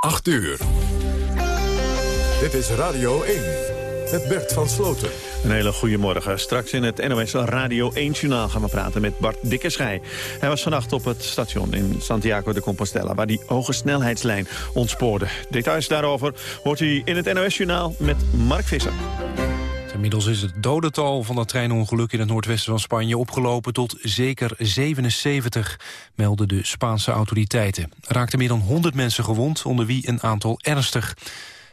8 uur. Dit is Radio 1 met Bert van Sloten. Een hele goede morgen. Straks in het NOS Radio 1-journaal gaan we praten met Bart Dikkerschij. Hij was vannacht op het station in Santiago de Compostela... waar die hoge snelheidslijn ontspoorde. Details daarover hoort u in het NOS-journaal met Mark Visser. Inmiddels is het dodental van dat treinongeluk in het noordwesten van Spanje opgelopen tot zeker 77, melden de Spaanse autoriteiten. Er raakten meer dan 100 mensen gewond, onder wie een aantal ernstig.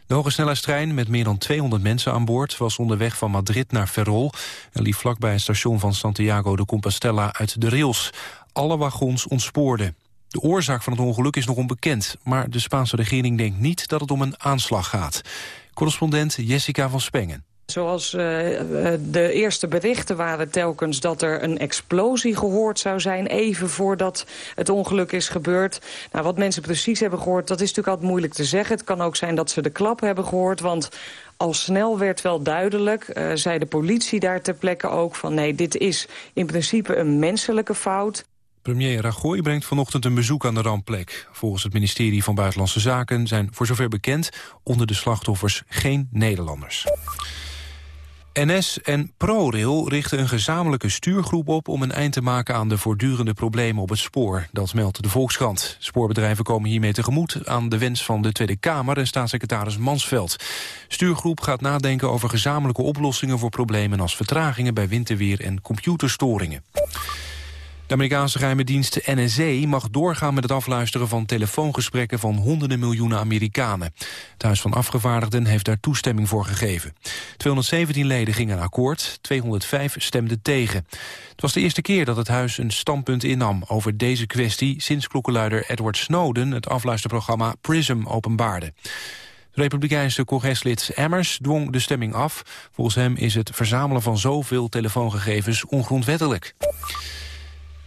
De hogesnelheidstrein met meer dan 200 mensen aan boord... was onderweg van Madrid naar Ferrol... en liep vlakbij het station van Santiago de Compostela uit de rails. Alle wagons ontspoorden. De oorzaak van het ongeluk is nog onbekend... maar de Spaanse regering denkt niet dat het om een aanslag gaat. Correspondent Jessica van Spengen. Zoals uh, de eerste berichten waren telkens dat er een explosie gehoord zou zijn... even voordat het ongeluk is gebeurd. Nou, wat mensen precies hebben gehoord, dat is natuurlijk altijd moeilijk te zeggen. Het kan ook zijn dat ze de klap hebben gehoord, want... Al snel werd wel duidelijk, uh, zei de politie daar ter plekke ook... van nee, dit is in principe een menselijke fout. Premier Rajoy brengt vanochtend een bezoek aan de rampplek. Volgens het ministerie van Buitenlandse Zaken zijn voor zover bekend... onder de slachtoffers geen Nederlanders. NS en ProRail richten een gezamenlijke stuurgroep op... om een eind te maken aan de voortdurende problemen op het spoor. Dat meldt de Volkskrant. Spoorbedrijven komen hiermee tegemoet aan de wens van de Tweede Kamer... en staatssecretaris Mansveld. Stuurgroep gaat nadenken over gezamenlijke oplossingen... voor problemen als vertragingen bij winterweer en computerstoringen. De Amerikaanse geheime dienst NSA mag doorgaan met het afluisteren van telefoongesprekken van honderden miljoenen Amerikanen. Het Huis van Afgevaardigden heeft daar toestemming voor gegeven. 217 leden gingen akkoord, 205 stemden tegen. Het was de eerste keer dat het huis een standpunt innam over deze kwestie sinds klokkenluider Edward Snowden het afluisterprogramma PRISM openbaarde. Republikeinse congreslid Emmers dwong de stemming af. Volgens hem is het verzamelen van zoveel telefoongegevens ongrondwettelijk.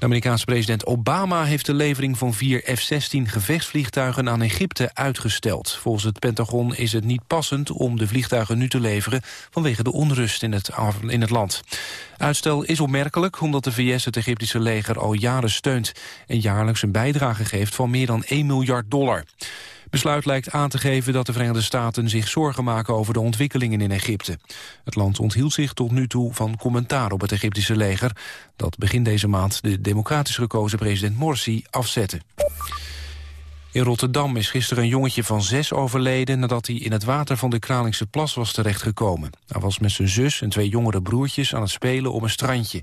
De Amerikaanse president Obama heeft de levering van vier F-16 gevechtsvliegtuigen aan Egypte uitgesteld. Volgens het Pentagon is het niet passend om de vliegtuigen nu te leveren vanwege de onrust in het, in het land. Uitstel is opmerkelijk omdat de VS het Egyptische leger al jaren steunt en jaarlijks een bijdrage geeft van meer dan 1 miljard dollar. Besluit lijkt aan te geven dat de Verenigde Staten zich zorgen maken over de ontwikkelingen in Egypte. Het land onthield zich tot nu toe van commentaar op het Egyptische leger... dat begin deze maand de democratisch gekozen president Morsi afzette. In Rotterdam is gisteren een jongetje van zes overleden... nadat hij in het water van de Kralingse Plas was terechtgekomen. Hij was met zijn zus en twee jongere broertjes aan het spelen op een strandje.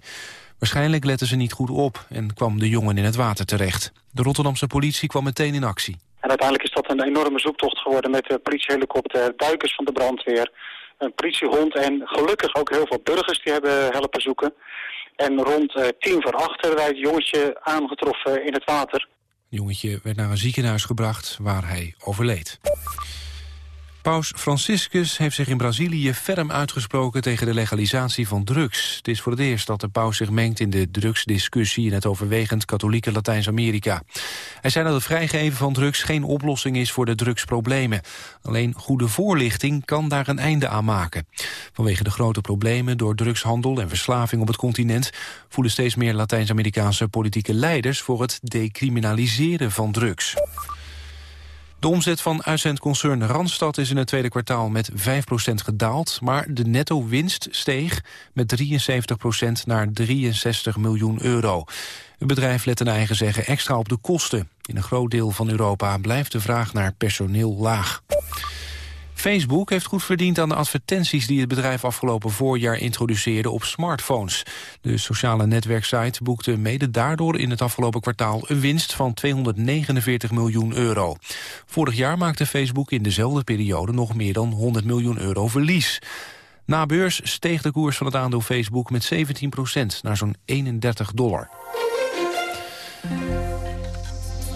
Waarschijnlijk letten ze niet goed op en kwam de jongen in het water terecht. De Rotterdamse politie kwam meteen in actie. En uiteindelijk is dat een enorme zoektocht geworden met de politiehelikopter, duikers van de brandweer, een politiehond en gelukkig ook heel veel burgers die hebben helpen zoeken. En rond uh, tien voor acht hebben wij het jongetje aangetroffen in het water. Het jongetje werd naar een ziekenhuis gebracht waar hij overleed. Paus Franciscus heeft zich in Brazilië ferm uitgesproken tegen de legalisatie van drugs. Het is voor het eerst dat de paus zich mengt in de drugsdiscussie in het overwegend katholieke Latijns-Amerika. Hij zei dat het vrijgeven van drugs geen oplossing is voor de drugsproblemen. Alleen goede voorlichting kan daar een einde aan maken. Vanwege de grote problemen door drugshandel en verslaving op het continent voelen steeds meer Latijns-Amerikaanse politieke leiders voor het decriminaliseren van drugs. De omzet van uitzendconcern Randstad is in het tweede kwartaal met 5% gedaald, maar de netto-winst steeg met 73% naar 63 miljoen euro. Het bedrijf let een eigen zeggen extra op de kosten. In een groot deel van Europa blijft de vraag naar personeel laag. Facebook heeft goed verdiend aan de advertenties die het bedrijf afgelopen voorjaar introduceerde op smartphones. De sociale netwerksite boekte mede daardoor in het afgelopen kwartaal een winst van 249 miljoen euro. Vorig jaar maakte Facebook in dezelfde periode nog meer dan 100 miljoen euro verlies. Na beurs steeg de koers van het aandeel Facebook met 17% naar zo'n 31 dollar.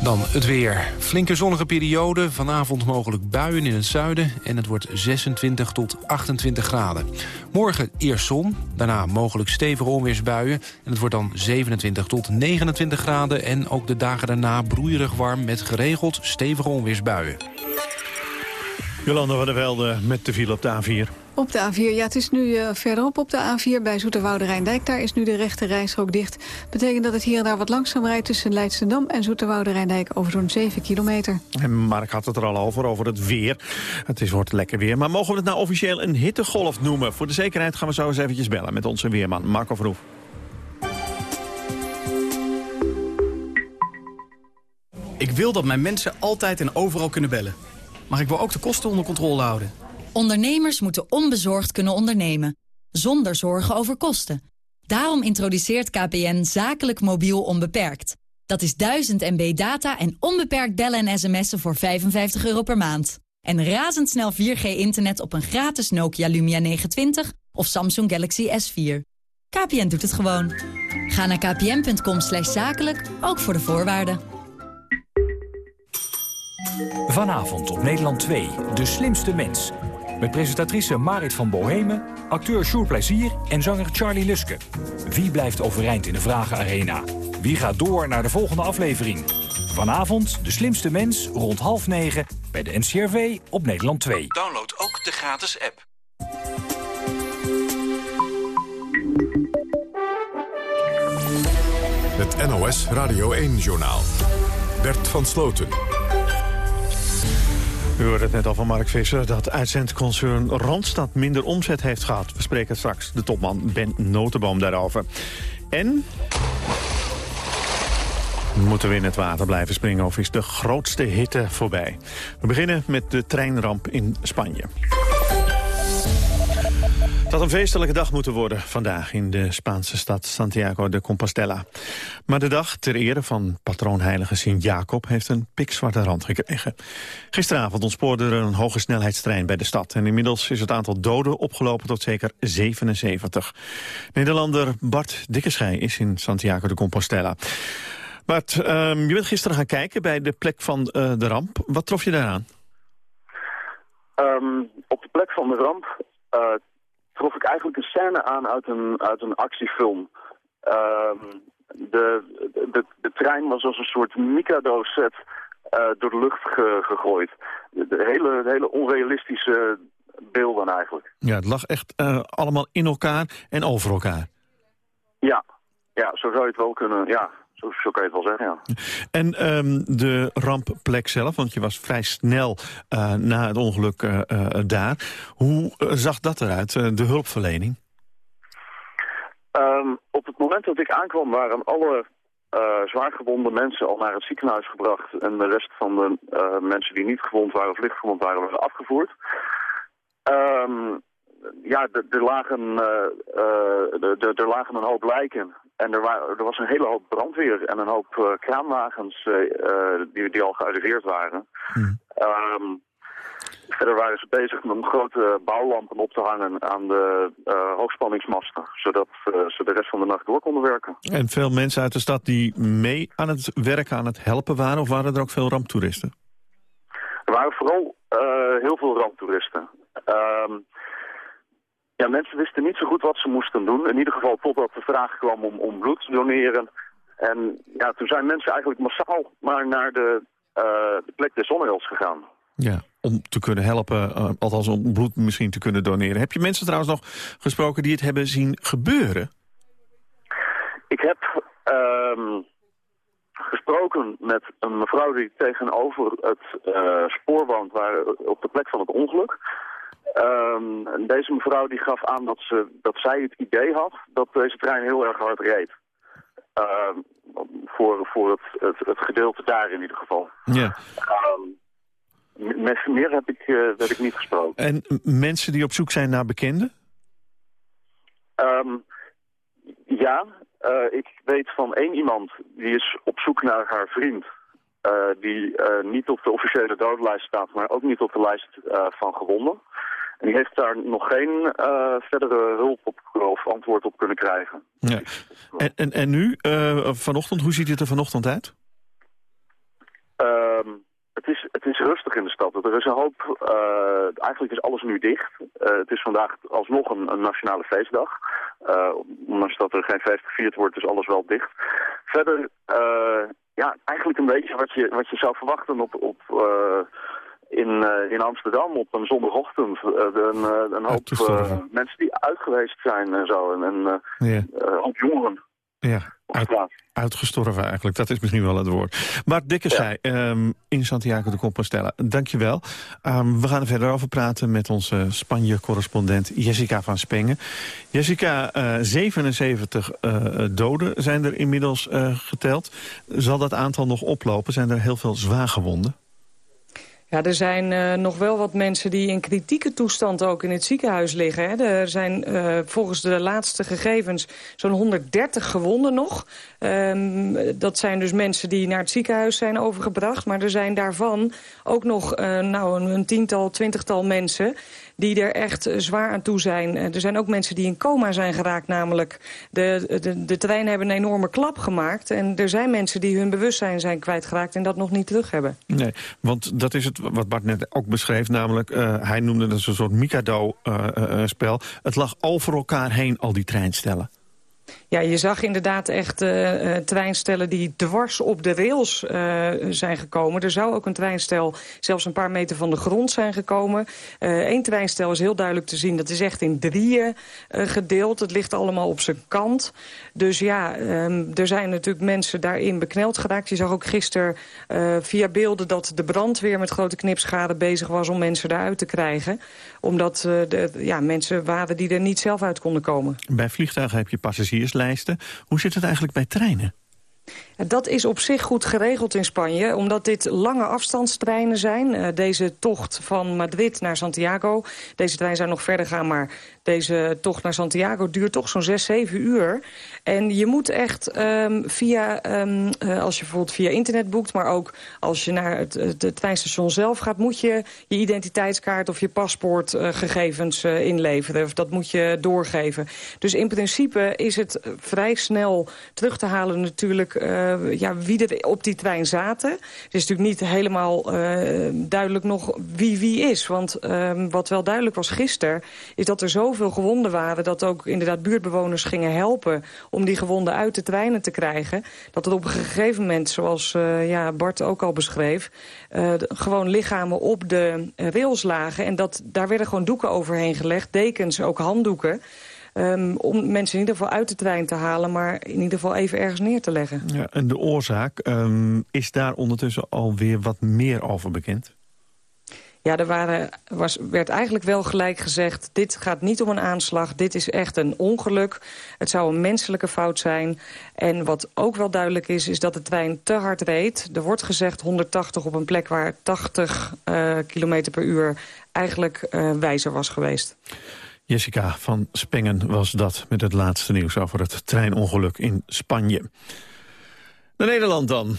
Dan het weer. Flinke zonnige periode, vanavond mogelijk buien in het zuiden... en het wordt 26 tot 28 graden. Morgen eerst zon, daarna mogelijk stevige onweersbuien... en het wordt dan 27 tot 29 graden... en ook de dagen daarna broeierig warm met geregeld stevige onweersbuien. Jolanda van der Velde met de file op de A4. Op de A4, ja, het is nu uh, verderop op de A4 bij Zoeterwoude Rijndijk. Daar is nu de rechte rijstrook dicht. Betekent dat het hier en daar wat langzaam rijdt tussen Leidschendam en Zoeterwoude Rijndijk over zo'n 7 kilometer. En Mark had het er al over, over het weer. Het is, wordt lekker weer. Maar mogen we het nou officieel een hittegolf noemen? Voor de zekerheid gaan we zo eens eventjes bellen met onze weerman Marco Verhoef. Ik wil dat mijn mensen altijd en overal kunnen bellen. Maar ik wil ook de kosten onder controle houden. Ondernemers moeten onbezorgd kunnen ondernemen. Zonder zorgen over kosten. Daarom introduceert KPN zakelijk mobiel onbeperkt. Dat is 1000 MB data en onbeperkt bellen en sms'en voor 55 euro per maand. En razendsnel 4G-internet op een gratis Nokia Lumia 920 of Samsung Galaxy S4. KPN doet het gewoon. Ga naar kpn.com zakelijk, ook voor de voorwaarden. Vanavond op Nederland 2, De Slimste Mens. Met presentatrice Marit van Bohemen, acteur Sjoerd Plezier en zanger Charlie Luske. Wie blijft overeind in de Vragenarena? Wie gaat door naar de volgende aflevering? Vanavond De Slimste Mens rond half negen bij de NCRV op Nederland 2. Download ook de gratis app. Het NOS Radio 1-journaal. Bert van Sloten. U hoorde het net al van Mark Visser dat uitzendconcern Randstad minder omzet heeft gehad. We spreken straks de topman Ben Notenboom daarover. En... Moeten we in het water blijven springen of is de grootste hitte voorbij? We beginnen met de treinramp in Spanje. Het had een feestelijke dag moeten worden vandaag in de Spaanse stad Santiago de Compostela. Maar de dag ter ere van patroonheilige Sint-Jacob heeft een pikzwarte rand gekregen. Gisteravond ontspoorde er een hoge snelheidstrein bij de stad. En inmiddels is het aantal doden opgelopen tot zeker 77. Nederlander Bart Dikkeschij is in Santiago de Compostela. Bart, um, je bent gisteren gaan kijken bij de plek van uh, de ramp. Wat trof je daaraan? Um, op de plek van de ramp uh, trof ik eigenlijk een scène aan uit een, uit een actiefilm. Uh, de, de, de trein was als een soort Mikado-set uh, door de lucht ge, gegooid. De, de, hele, hele onrealistische beelden eigenlijk. Ja, het lag echt uh, allemaal in elkaar en over elkaar. Ja, ja zo zou je het wel kunnen, ja, zo, zo kan je het wel zeggen, ja. En um, de rampplek zelf, want je was vrij snel uh, na het ongeluk uh, uh, daar. Hoe zag dat eruit, de hulpverlening? Um, op het moment dat ik aankwam waren alle zwaargewonde mensen al naar het ziekenhuis gebracht. En de rest van de mensen die niet gewond waren of licht gewond waren, werden afgevoerd. Um, ja, er lagen, er lagen een hoop lijken. En er, wa er, was een hele hoop brandweer en een hoop uh, kraanwagens uh, die, die, al gearriveerd waren. Hmm. Um, verder waren ze bezig met grote bouwlampen op te hangen aan de uh, hoogspanningsmasten. Zodat ze de rest van de nacht door konden werken. En veel mensen uit de stad die mee aan het werken, aan het helpen waren? Of waren er ook veel ramptoeristen? Er waren vooral heel veel ramptoeristen. Um, ja, mensen wisten niet zo goed wat ze moesten doen. In ieder geval totdat de vraag kwam om, om bloed te doneren. En ja, toen zijn mensen eigenlijk massaal maar naar de, uh, de plek des onheils gegaan. Ja, om te kunnen helpen, uh, althans om bloed misschien te kunnen doneren. Heb je mensen trouwens nog gesproken die het hebben zien gebeuren? Ik heb um, gesproken met een mevrouw die tegenover het uh, spoor woont, waar, op de plek van het ongeluk. Um, deze mevrouw die gaf aan dat, ze, dat zij het idee had dat deze trein heel erg hard reed. Uh, voor voor het, het, het, gedeelte daar in ieder geval. Ja. Um, met meer heb ik, uh, heb ik niet gesproken. En mensen die op zoek zijn naar bekenden? Um, ja, uh, ik weet van één iemand die is op zoek naar haar vriend. Uh, die niet op de officiële doodlijst staat, maar ook niet op de lijst van gewonden. En die heeft daar nog geen uh, verdere hulp op of antwoord op kunnen krijgen. Ja. En, en, en nu, uh, vanochtend, hoe ziet het er vanochtend uit? Uh, het, is, het is rustig in de stad. Er is een hoop, eigenlijk is alles nu dicht. het is vandaag alsnog een, een nationale feestdag. ondanks dat er geen feest gevierd wordt, is alles wel dicht. Verder, ja, eigenlijk een beetje wat je, wat je zou verwachten op... op in in, in Amsterdam op een zondagochtend. een, een hoop mensen die uitgeweest zijn en zo. En, en ja. hoop jongeren. Ja, uit, uitgestorven eigenlijk. Dat is misschien wel het woord. Bart Dikkers ja. um, in Santiago de Compostela. Dankjewel. Um, we gaan er verder over praten met onze Spanje-correspondent Jessica van Spengen. Jessica, uh, 77 uh, doden zijn er inmiddels uh, geteld. Zal dat aantal nog oplopen? Zijn er heel veel zwaargewonden? Ja, er zijn uh, nog wel wat mensen die in kritieke toestand ook in het ziekenhuis liggen. Hè. Er zijn uh, volgens de laatste gegevens zo'n 130 gewonden nog. Um, dat zijn dus mensen die naar het ziekenhuis zijn overgebracht. Maar er zijn daarvan ook nog uh, nou, een, een tiental, twintigtal mensen die er echt zwaar aan toe zijn. Er zijn ook mensen die in coma zijn geraakt namelijk. De, de, de treinen hebben een enorme klap gemaakt. En er zijn mensen die hun bewustzijn zijn kwijtgeraakt en dat nog niet terug hebben. Nee, want dat is het wat Bart net ook beschreef. Namelijk, uh, hij noemde dat een soort Mikado-spel. Het lag over elkaar heen, al die treinstellen. Ja, je zag inderdaad echt uh, treinstellen die dwars op de rails uh, zijn gekomen. Er zou ook een treinstel zelfs een paar meter van de grond zijn gekomen. Eén treinstel is heel duidelijk te zien. Dat is echt in drieën gedeeld. Het ligt allemaal op zijn kant. Dus ja, um, er zijn natuurlijk mensen daarin bekneld geraakt. Je zag ook gisteren via beelden dat de brandweer met grote knipschade bezig was om mensen eruit te krijgen. Omdat de, ja, mensen waren die er niet zelf uit konden komen. Bij vliegtuigen heb je passagiers hoe zit het eigenlijk bij treinen? Dat is op zich goed geregeld in Spanje, omdat dit lange afstandstreinen zijn. Uh, deze tocht van Madrid naar Santiago, deze trein zou nog verder gaan... maar deze tocht naar Santiago duurt toch zo'n 6, 7 uur. En je moet echt um, via, um, uh, als je bijvoorbeeld via internet boekt... maar ook als je naar het, treinstation zelf gaat... moet je je identiteitskaart of je paspoortgegevens uh, inleveren. Of dat moet je doorgeven. Dus in principe is het vrij snel terug te halen natuurlijk... Uh, ja, wie er op die trein zaten. Het is natuurlijk niet helemaal uh, duidelijk nog wie wie is. Want uh, wat wel duidelijk was gisteren... is dat er zoveel gewonden waren... dat ook inderdaad buurtbewoners gingen helpen... om die gewonden uit de treinen te krijgen. Dat het op een gegeven moment, zoals uh, ja, Bart ook al beschreef... Gewoon lichamen op de rails lagen. En dat, daar werden gewoon doeken overheen gelegd. Dekens, ook handdoeken. Um, om mensen in ieder geval uit de trein te halen... maar in ieder geval even ergens neer te leggen. Ja, en de oorzaak, um, is daar ondertussen alweer wat meer over bekend? Ja, er waren, was, werd eigenlijk wel gelijk gezegd... dit gaat niet om een aanslag, dit is echt een ongeluk. Het zou een menselijke fout zijn. En wat ook wel duidelijk is, is dat de trein te hard reed. Er wordt gezegd 180 op een plek waar 80 uh, km per uur... eigenlijk uh, wijzer was geweest. Jessica van Spengen was dat met het laatste nieuws over het treinongeluk in Spanje. Naar Nederland dan.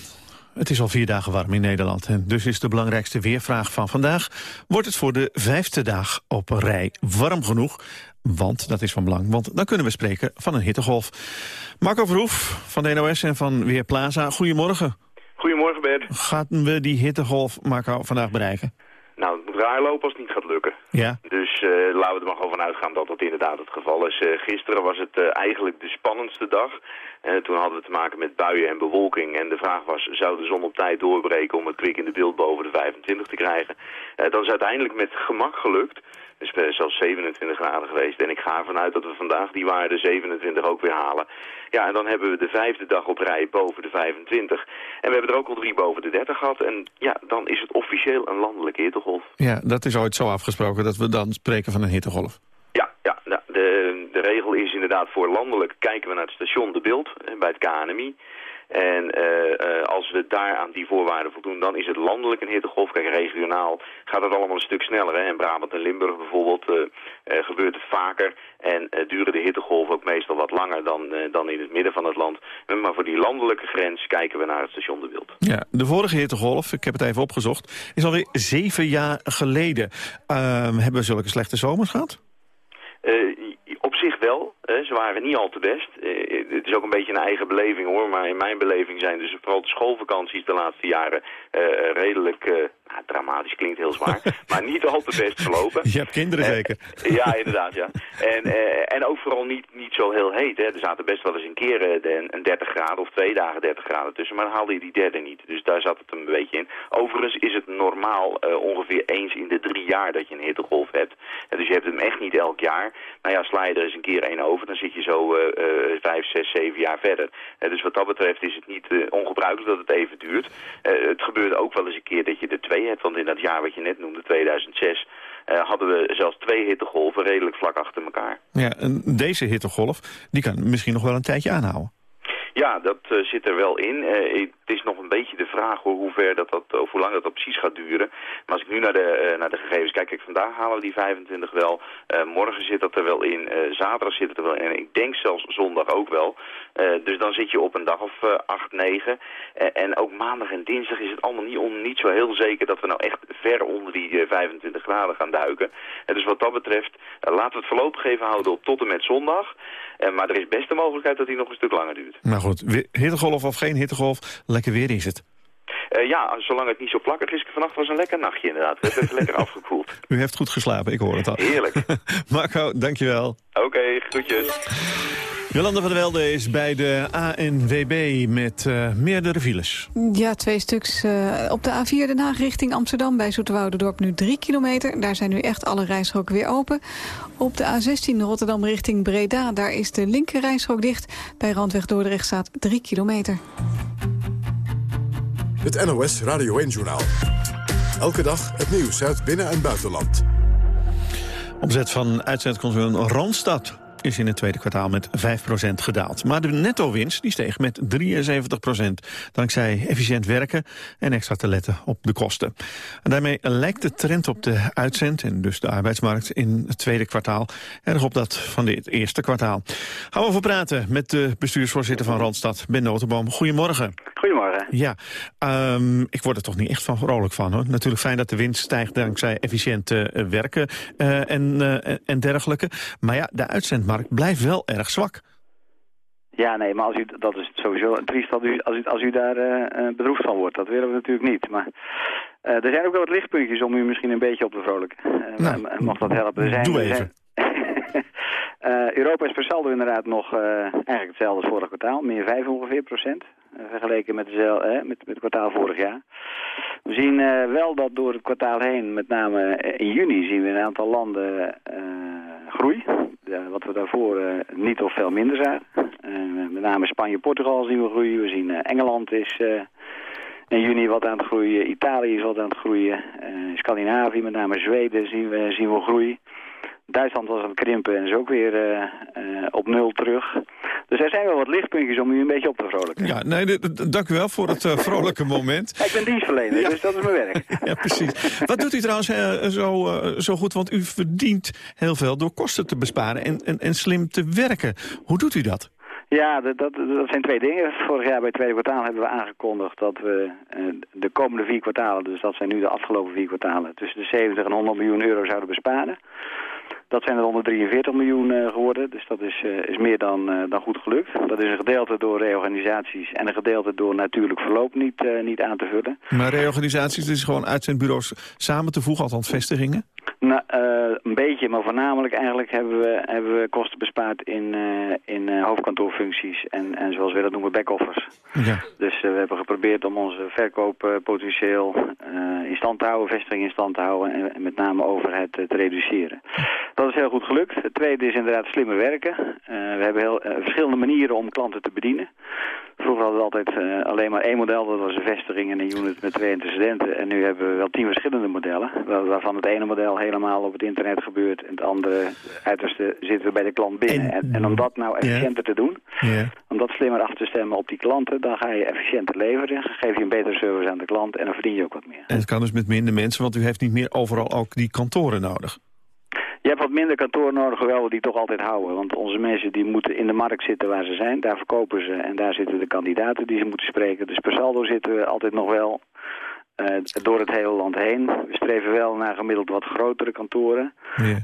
Het is al vier dagen warm in Nederland en dus is de belangrijkste weervraag van vandaag... wordt het voor de vijfde dag op rij warm genoeg? Want, dat is van belang, want dan kunnen we spreken van een hittegolf. Marco Verhoef van de NOS en van Weerplaza, goedemorgen. Goedemorgen Bert. Gaan we die hittegolf, Marco, vandaag bereiken? Nou, het moet raar lopen als het niet gaat lukken. Ja. Dus uh, laten we er maar gewoon van uitgaan dat dat inderdaad het geval is. Uh, gisteren was het uh, eigenlijk de spannendste dag. toen hadden we te maken met buien en bewolking. En de vraag was, zou de zon op tijd doorbreken om het kwik in de beeld boven de 25 te krijgen? dat is uiteindelijk met gemak gelukt. Het is zelfs 27 graden geweest. En ik ga ervan uit dat we vandaag die waarde 27 ook weer halen. Ja, en dan hebben we de vijfde dag op rij boven de 25. En we hebben er ook al drie boven de 30 gehad. En ja, dan is het officieel een landelijke hittegolf. Ja, dat is ooit zo afgesproken dat we dan spreken van een hittegolf. Ja, ja de, de regel is inderdaad voor landelijk kijken we naar het station De Beeld bij het KNMI. En uh, uh, als we daar aan die voorwaarden voldoen, dan is het landelijk een hittegolf. Kijk, regionaal gaat het allemaal een stuk sneller. Hè? In Brabant en Limburg bijvoorbeeld uh, gebeurt het vaker. En duren de hittegolven ook meestal wat langer dan, dan in het midden van het land. Maar voor die landelijke grens kijken we naar het station De Wild. Ja, de vorige hittegolf, ik heb het even opgezocht, is alweer zeven jaar geleden. Ehm, hebben we zulke slechte zomers gehad? op zich wel. Ze waren niet al te best. Uh, het is ook een beetje een eigen beleving hoor. Maar in mijn beleving zijn dus vooral de schoolvakanties de laatste jaren uh, redelijk... Uh, dramatisch klinkt heel zwaar. maar niet al te best verlopen. Je hebt kinderen zeker? ja, inderdaad, ja. En, en ook vooral niet, niet zo heel heet. Hè. Er zaten best wel eens een keer een 30 graden of twee dagen 30 graden tussen. Maar dan haalde je die derde niet. Dus daar zat het een beetje in. Overigens is het normaal ongeveer eens in de drie jaar dat je een hittegolf hebt. dus je hebt hem echt niet elk jaar. Nou ja, sla je er eens een keer één over, dan zit je zo vijf, zes, zeven jaar verder. dus wat dat betreft is het niet ongebruikelijk dat het even duurt. het gebeurde ook wel eens een keer dat je er twee Want in dat jaar wat je net noemde, 2006... hadden we zelfs twee hittegolven redelijk vlak achter elkaar. Ja, en deze hittegolf die kan misschien nog wel een tijdje aanhouden. Ja, dat uh, zit er wel in. Uh, het is nog een beetje de vraag hoe ver dat, dat, of hoe lang dat, dat precies gaat duren. Maar als ik nu naar de, uh, naar de gegevens kijk, kijk, vandaag halen we die 25 wel. morgen zit dat er wel in. zaterdag zit het er wel in. En ik denk zelfs zondag ook wel. dus dan zit je op een dag of 8, 9. en ook maandag en dinsdag is het allemaal niet, on, niet zo heel zeker dat we nou echt ver onder die 25 graden gaan duiken. dus wat dat betreft, laten we het voorlopig even houden tot en met zondag. maar er is best de mogelijkheid dat die nog een stuk langer duurt. Nou goed, hittegolf of geen hittegolf, lekker weer is het. Uh, ja, zolang het niet zo plakkerig is. Vannacht was een lekker nachtje inderdaad. Het heeft lekker afgekoeld. U heeft goed geslapen, ik hoor het al. Heerlijk. Marco, dankjewel. Oké, okay, groetjes. Jolanda van der Velde is bij de ANWB met uh, meerdere files. Ja, twee stuks. Uh, op de A4 Den Haag richting Amsterdam bij Zoeterwoudendorp nu drie kilometer. Daar zijn nu echt alle rijstroken weer open. Op de A16 Rotterdam richting Breda, daar is de linker rijstrook dicht. Bij Randweg Dordrecht staat drie kilometer. Het NOS Radio 1-journaal. Elke dag het nieuws uit binnen- en buitenland. Omzet van uitzendconcern Randstad is in het tweede kwartaal met 5% gedaald. Maar de netto-winst die steeg met 73%, dankzij efficiënt werken en extra te letten op de kosten. En daarmee lijkt de trend op de uitzend en dus de arbeidsmarkt in het tweede kwartaal erg op dat van dit eerste kwartaal. Gaan we over praten met de bestuursvoorzitter van Randstad, Ben Notenboom. Goedemorgen. Goedemorgen. Ja, um, ik word er toch niet echt van vrolijk van. hoor. Natuurlijk fijn dat de winst stijgt dankzij efficiënt uh, werken uh, en, uh, en dergelijke. Maar ja, de uitzendmarkt blijft wel erg zwak. Ja, nee, maar als u, dat is sowieso triest als u, als u, als u daar bedroefd van wordt. Dat willen we natuurlijk niet. Maar er zijn ook wel wat lichtpuntjes om u misschien een beetje op te vrolijken. Nou, mag dat helpen? Er zijn, doe even. Europa is per saldo inderdaad nog eigenlijk hetzelfde als vorig kwartaal. Meer 5 ongeveer procent. Eh, vergeleken met, de, eh, met, met het kwartaal vorig jaar. We zien uh, wel dat door het kwartaal heen, met name in juni, zien we in een aantal landen uh, groei. wat we daarvoor niet of veel minder zagen. met name Spanje Portugal zien we groei. We zien Engeland is in juni wat aan het groeien. Italië is wat aan het groeien. Scandinavië, met name Zweden, zien we, zien we groei. Duitsland was aan het krimpen en is ook weer uh, uh, op nul terug. Dus er zijn wel wat lichtpuntjes om u een beetje op te vrolijken. Ja, nee, dank u wel voor het uh, vrolijke moment. ik ben dienstverlener, ja. dus dat is mijn werk. ja, precies. Wat doet u trouwens zo, zo goed? Want u verdient heel veel door kosten te besparen en, en, en slim te werken. Hoe doet u dat? Ja, dat, dat, dat, zijn twee dingen. Vorig jaar bij het tweede kwartaal hebben we aangekondigd dat we de komende vier kwartalen, dus dat zijn nu de afgelopen vier kwartalen, tussen de 70 en 100 miljoen euro zouden besparen. Dat zijn er 143 miljoen uh, geworden, dus dat is, uh, is meer dan, uh, dan goed gelukt. Dat is een gedeelte door reorganisaties en een gedeelte door natuurlijk verloop niet, niet aan te vullen. Maar reorganisaties, is gewoon uitzendbureaus samen te voegen, althans vestigingen? Nou, een beetje, maar voornamelijk eigenlijk hebben we, hebben we kosten bespaard in, in hoofdkantoorfuncties en, en zoals we dat noemen back-offers. Ja. Dus we hebben geprobeerd om onze verkooppotentieel in stand te houden, vestiging in stand te houden en, en met name overheid te reduceren. Dat is heel goed gelukt. Het tweede is inderdaad slimmer werken. Uh, we hebben heel, uh, verschillende manieren om klanten te bedienen. Vroeger hadden we altijd uh, alleen maar één model, dat was een vestiging en een unit met twee antecedenten. En nu hebben we wel tien verschillende modellen, waar, waarvan het ene model helemaal op het internet gebeurt en het andere uiterste zitten we bij de klant binnen. En, en, om dat nou efficiënter yeah. te doen, yeah. om dat slimmer af te stemmen op die klanten, dan ga je efficiënter leveren, geef je een betere service aan de klant en dan verdien je ook wat meer. En het kan dus met minder mensen, want u heeft niet meer overal ook die kantoren nodig. Je hebt wat minder kantoor nodig, hoewel we die toch altijd houden. Want onze mensen die moeten in de markt zitten waar ze zijn. Daar verkopen ze en daar zitten de kandidaten die ze moeten spreken. Dus per saldo zitten we altijd nog wel door het hele land heen. We streven wel naar gemiddeld wat grotere kantoren.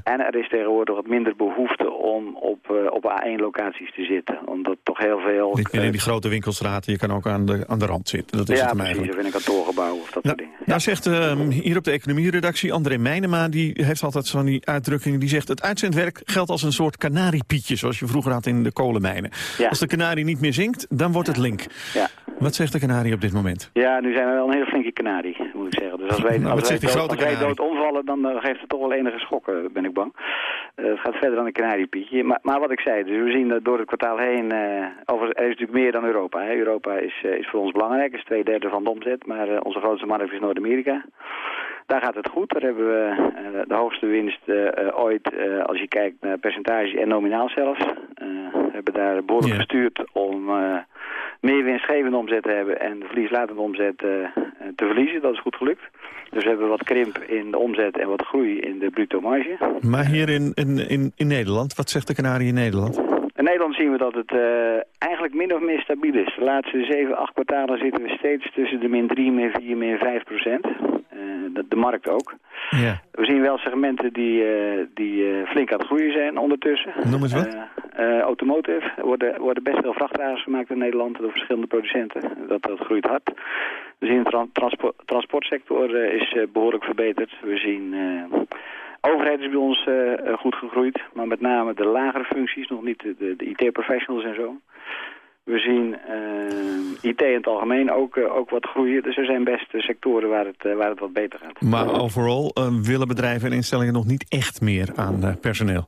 En er is tegenwoordig wat minder behoefte om op, uh, op A1-locaties te zitten. Omdat toch heel veel... Niet meer in die grote winkelstraten, je kan ook aan de, aan de rand zitten. Dat is ja, het precies, of in een kantoorgebouw of dat nou, soort dingen. Nou zegt uh, hier op de economieredactie André Meijnema... die heeft altijd zo'n die uitdrukking, die zegt... het uitzendwerk geldt als een soort kanariepietje... zoals je vroeger had in de kolenmijnen. Als de kanarie niet meer zingt, dan wordt het link. Ja. Wat zegt de kanarie op dit moment? Ja, nu zijn we wel een hele flinke kanarie, moet ik zeggen. Dus als wij, nou, als wij, dood, als wij dood omvallen, dan uh, geeft het toch wel enige schokken, ben ik bang. Uh, het gaat verder dan een kanariepietje. Maar, maar wat ik zei, dus we zien dat door het kwartaal heen... Over, er is natuurlijk meer dan Europa. Hè. Europa is, is voor ons belangrijk, is twee derde van de omzet. Maar onze grootste markt is Noord-Amerika. Daar gaat het goed. Daar hebben we uh, de hoogste winst uh, ooit, uh, als je kijkt naar percentage en nominaal zelfs. we hebben daar behoorlijk gestuurd om meer winstgevende omzet te hebben en de verlieslatende omzet te verliezen. Dat is goed gelukt. Dus we hebben wat krimp in de omzet en wat groei in de bruto marge. Maar hier in, in, in, in Nederland, wat zegt de Canarie in Nederland? In Nederland zien we dat het uh, eigenlijk min of meer stabiel is. De laatste 7, 8 kwartalen zitten we steeds tussen de min 3, min 4, min 5 procent. Uh, de, de, markt ook. Ja. We zien wel segmenten die, uh, die flink aan het groeien zijn ondertussen. Noem eens wat. automotive. Er worden, worden best veel vrachtwagens gemaakt in Nederland door verschillende producenten. Dat, dat groeit hard. We zien de tra transport, transportsector is behoorlijk verbeterd. We zien... Overheid is bij ons uh, goed gegroeid, maar met name de lagere functies, nog niet de, de IT-professionals en zo. We zien uh, IT in het algemeen ook, uh, ook wat groeien. Dus er zijn best sectoren waar het, waar het wat beter gaat. Maar overal willen bedrijven en instellingen nog niet echt meer aan personeel?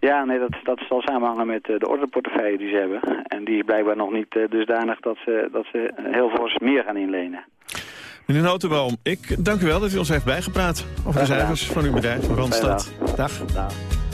Ja, nee, dat, dat zal samenhangen met de orderportefeuille die ze hebben. En die is blijkbaar nog niet dusdanig dat ze, dat ze heel fors meer gaan inlenen. Meneer Notenboom, ik dank u wel dat u ons heeft bijgepraat over de cijfers van uw bedrijf, Randstad. Dag. Dag.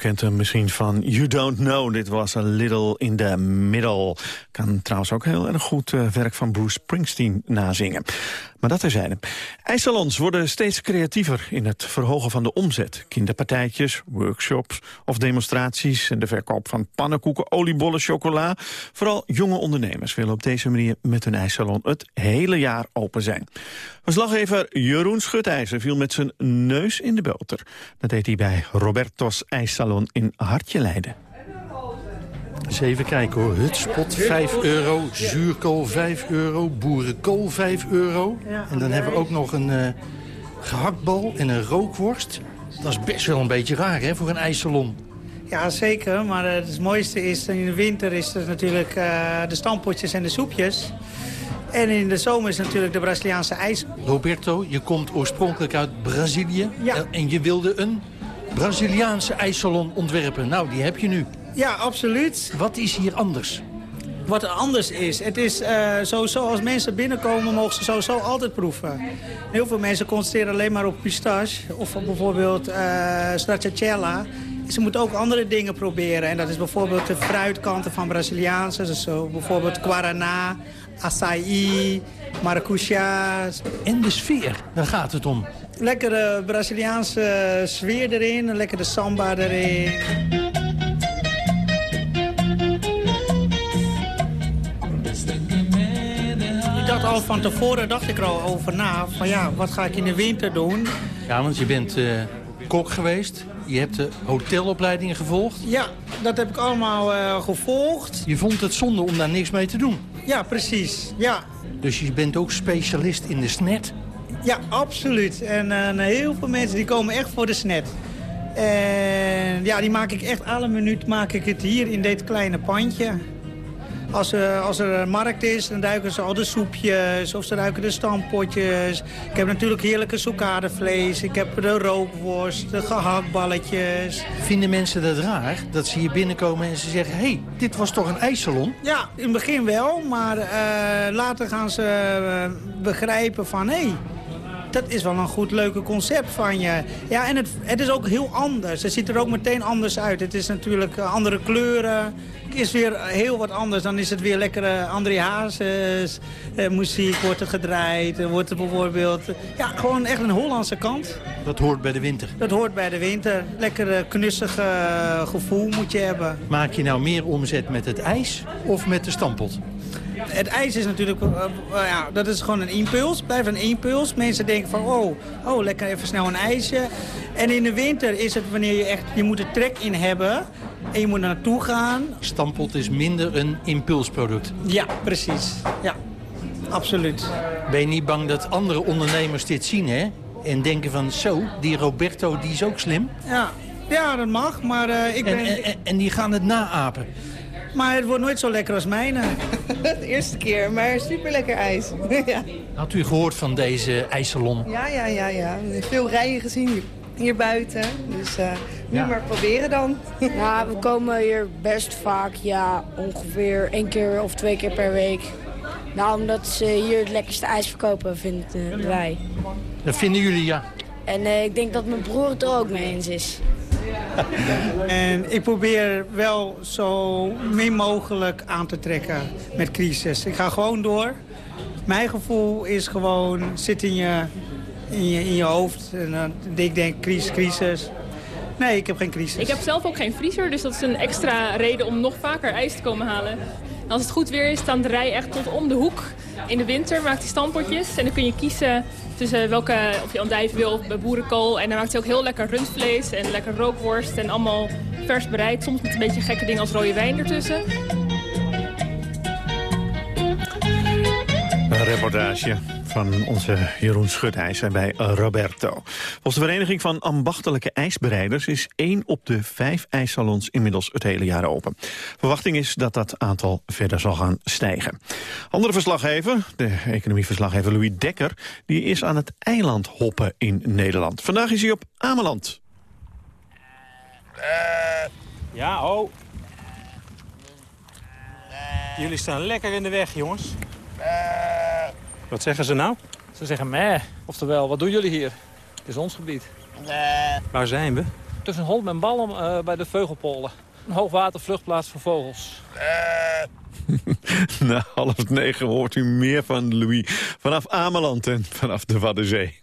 Kent hem misschien van You Don't Know. Dit was A Little in the Middle. Kan trouwens ook heel erg goed uh, werk van Bruce Springsteen nazingen. Maar dat terzijde. IJssalons worden steeds creatiever in het verhogen van de omzet. Kinderpartijtjes, workshops of demonstraties... en de verkoop van pannenkoeken, oliebollen, chocola. Vooral jonge ondernemers willen op deze manier met hun ijssalon... het hele jaar open zijn. Verslaggever Jeroen Schutijzer viel met zijn neus in de boter. Dat deed hij bij Roberto's IJssalon in Hartje Leiden. Eens even kijken hoor. Hutspot 5 euro, zuurkool 5 euro, boerenkool 5 euro. En dan hebben we ook nog een uh, gehaktbal en een rookworst. Dat is best wel een beetje raar hè, voor een ijssalon. Ja, zeker. Maar uh, het mooiste is, in de winter is het natuurlijk uh, de stampotjes en de soepjes. En in de zomer is natuurlijk de Braziliaanse ijs. Roberto, je komt oorspronkelijk uit Brazilië. Ja. En je wilde een Braziliaanse ijssalon ontwerpen. Nou, die heb je nu. Ja, absoluut. Wat is hier anders? Wat er is, het is uh, sowieso als mensen binnenkomen mogen ze sowieso altijd proeven. Heel veel mensen concentreren alleen maar op pistache of bijvoorbeeld uh, stracciatella. Ze moeten ook andere dingen proberen. En dat is bijvoorbeeld de fruitkanten van Braziliaanse. Dus zo bijvoorbeeld guaraná, açaí, maracuja. En de sfeer, daar gaat het om. Lekkere Braziliaanse sfeer erin, lekkere samba erin. Al van tevoren dacht ik er al over na. Van ja, wat ga ik in de winter doen? Ja, want je bent uh, kok geweest. Je hebt de hotelopleidingen gevolgd. Ja, dat heb ik allemaal uh, gevolgd. Je vond het zonde om daar niks mee te doen. Ja, precies. Ja. Dus je bent ook specialist in de snet? Ja, absoluut. En uh, heel veel mensen die komen echt voor de snet. En ja, die maak ik echt alle minuut maak ik het hier in dit kleine pandje. Als, uh, als er een markt is, dan duiken ze al de soepjes of ze duiken de stampotjes. Ik heb natuurlijk heerlijke sucadevlees. Ik heb de rookworst, de gehaktballetjes. Vinden mensen dat raar, dat ze hier binnenkomen en ze zeggen... hé, hey, dit was toch een ijssalon? Ja, in het begin wel, maar uh, later gaan ze uh, begrijpen van... hé, hey, dat is wel een goed, leuke concept van je. Ja, en het, het is ook heel anders. Het ziet er ook meteen anders uit. Het is natuurlijk andere kleuren. Het is weer heel wat anders. Dan is het weer lekkere André Hazes. Eh, muziek wordt er gedraaid. Er wordt er bijvoorbeeld... Ja, gewoon echt een Hollandse kant. Dat hoort bij de winter? Dat hoort bij de winter. Lekker knussige gevoel moet je hebben. Maak je nou meer omzet met het ijs of met de stampot? Het ijs is natuurlijk, uh, uh, ja, dat is gewoon een impuls. Blijft een impuls. Mensen denken van, oh, oh, lekker even snel een ijsje. En in de winter is het wanneer je echt, je moet er trek in hebben. En je moet er naartoe gaan. Stampot is minder een impulsproduct. Ja, precies. Ja, absoluut. Ben je niet bang dat andere ondernemers dit zien, hè? En denken van, zo, die Roberto, die is ook slim. Ja, ja dat mag, maar uh, ik en, ben... En, en die gaan het naapen. Maar het wordt nooit zo lekker als mijne. de eerste keer, maar super lekker ijs. ja. Had u gehoord van deze ijssalon? Ja, ja, ja, ja. Veel rijen gezien hier buiten. Dus uh, nu ja. maar proberen dan. ja, we komen hier best vaak, ja, ongeveer één keer of twee keer per week. Nou, omdat ze hier het lekkerste ijs verkopen, vinden wij. Dat vinden jullie, ja. En uh, ik denk dat mijn broer het er ook mee eens is. En ik probeer wel zo min mogelijk aan te trekken met crisis. Ik ga gewoon door. Mijn gevoel is gewoon, zit in je, in je, in je hoofd. En dan ik denk, crisis, crisis. Nee, ik heb geen crisis. Ik heb zelf ook geen vriezer, dus dat is een extra reden om nog vaker ijs te komen halen. Als het goed weer is, dan de rij echt tot om de hoek. In de winter maakt hij stampotjes en dan kun je kiezen tussen welke, of je andijven wil boerenkool. En dan maakt hij ook heel lekker rundvlees en lekker rookworst en allemaal vers bereid. Soms met een beetje gekke dingen als rode wijn ertussen. Een reportage van onze Jeroen Schutijzer bij Roberto. Volgens de Vereniging van Ambachtelijke IJsbereiders... is één op de vijf ijssalons inmiddels het hele jaar open. Verwachting is dat dat aantal verder zal gaan stijgen. Andere verslaggever, de economieverslaggever Louis Dekker... die is aan het eiland hoppen in Nederland. Vandaag is hij op Ameland. Ja, oh. Jullie staan lekker in de weg, jongens. Wat zeggen ze nou? Ze zeggen meh. Oftewel, wat doen jullie hier? Het is ons gebied. Waar zijn we? tussen Holm en Balm uh, bij de Veugelpolder. Een hoogwatervluchtplaats voor vogels. Na half negen hoort u meer van Louis vanaf Ameland en vanaf de Waddenzee.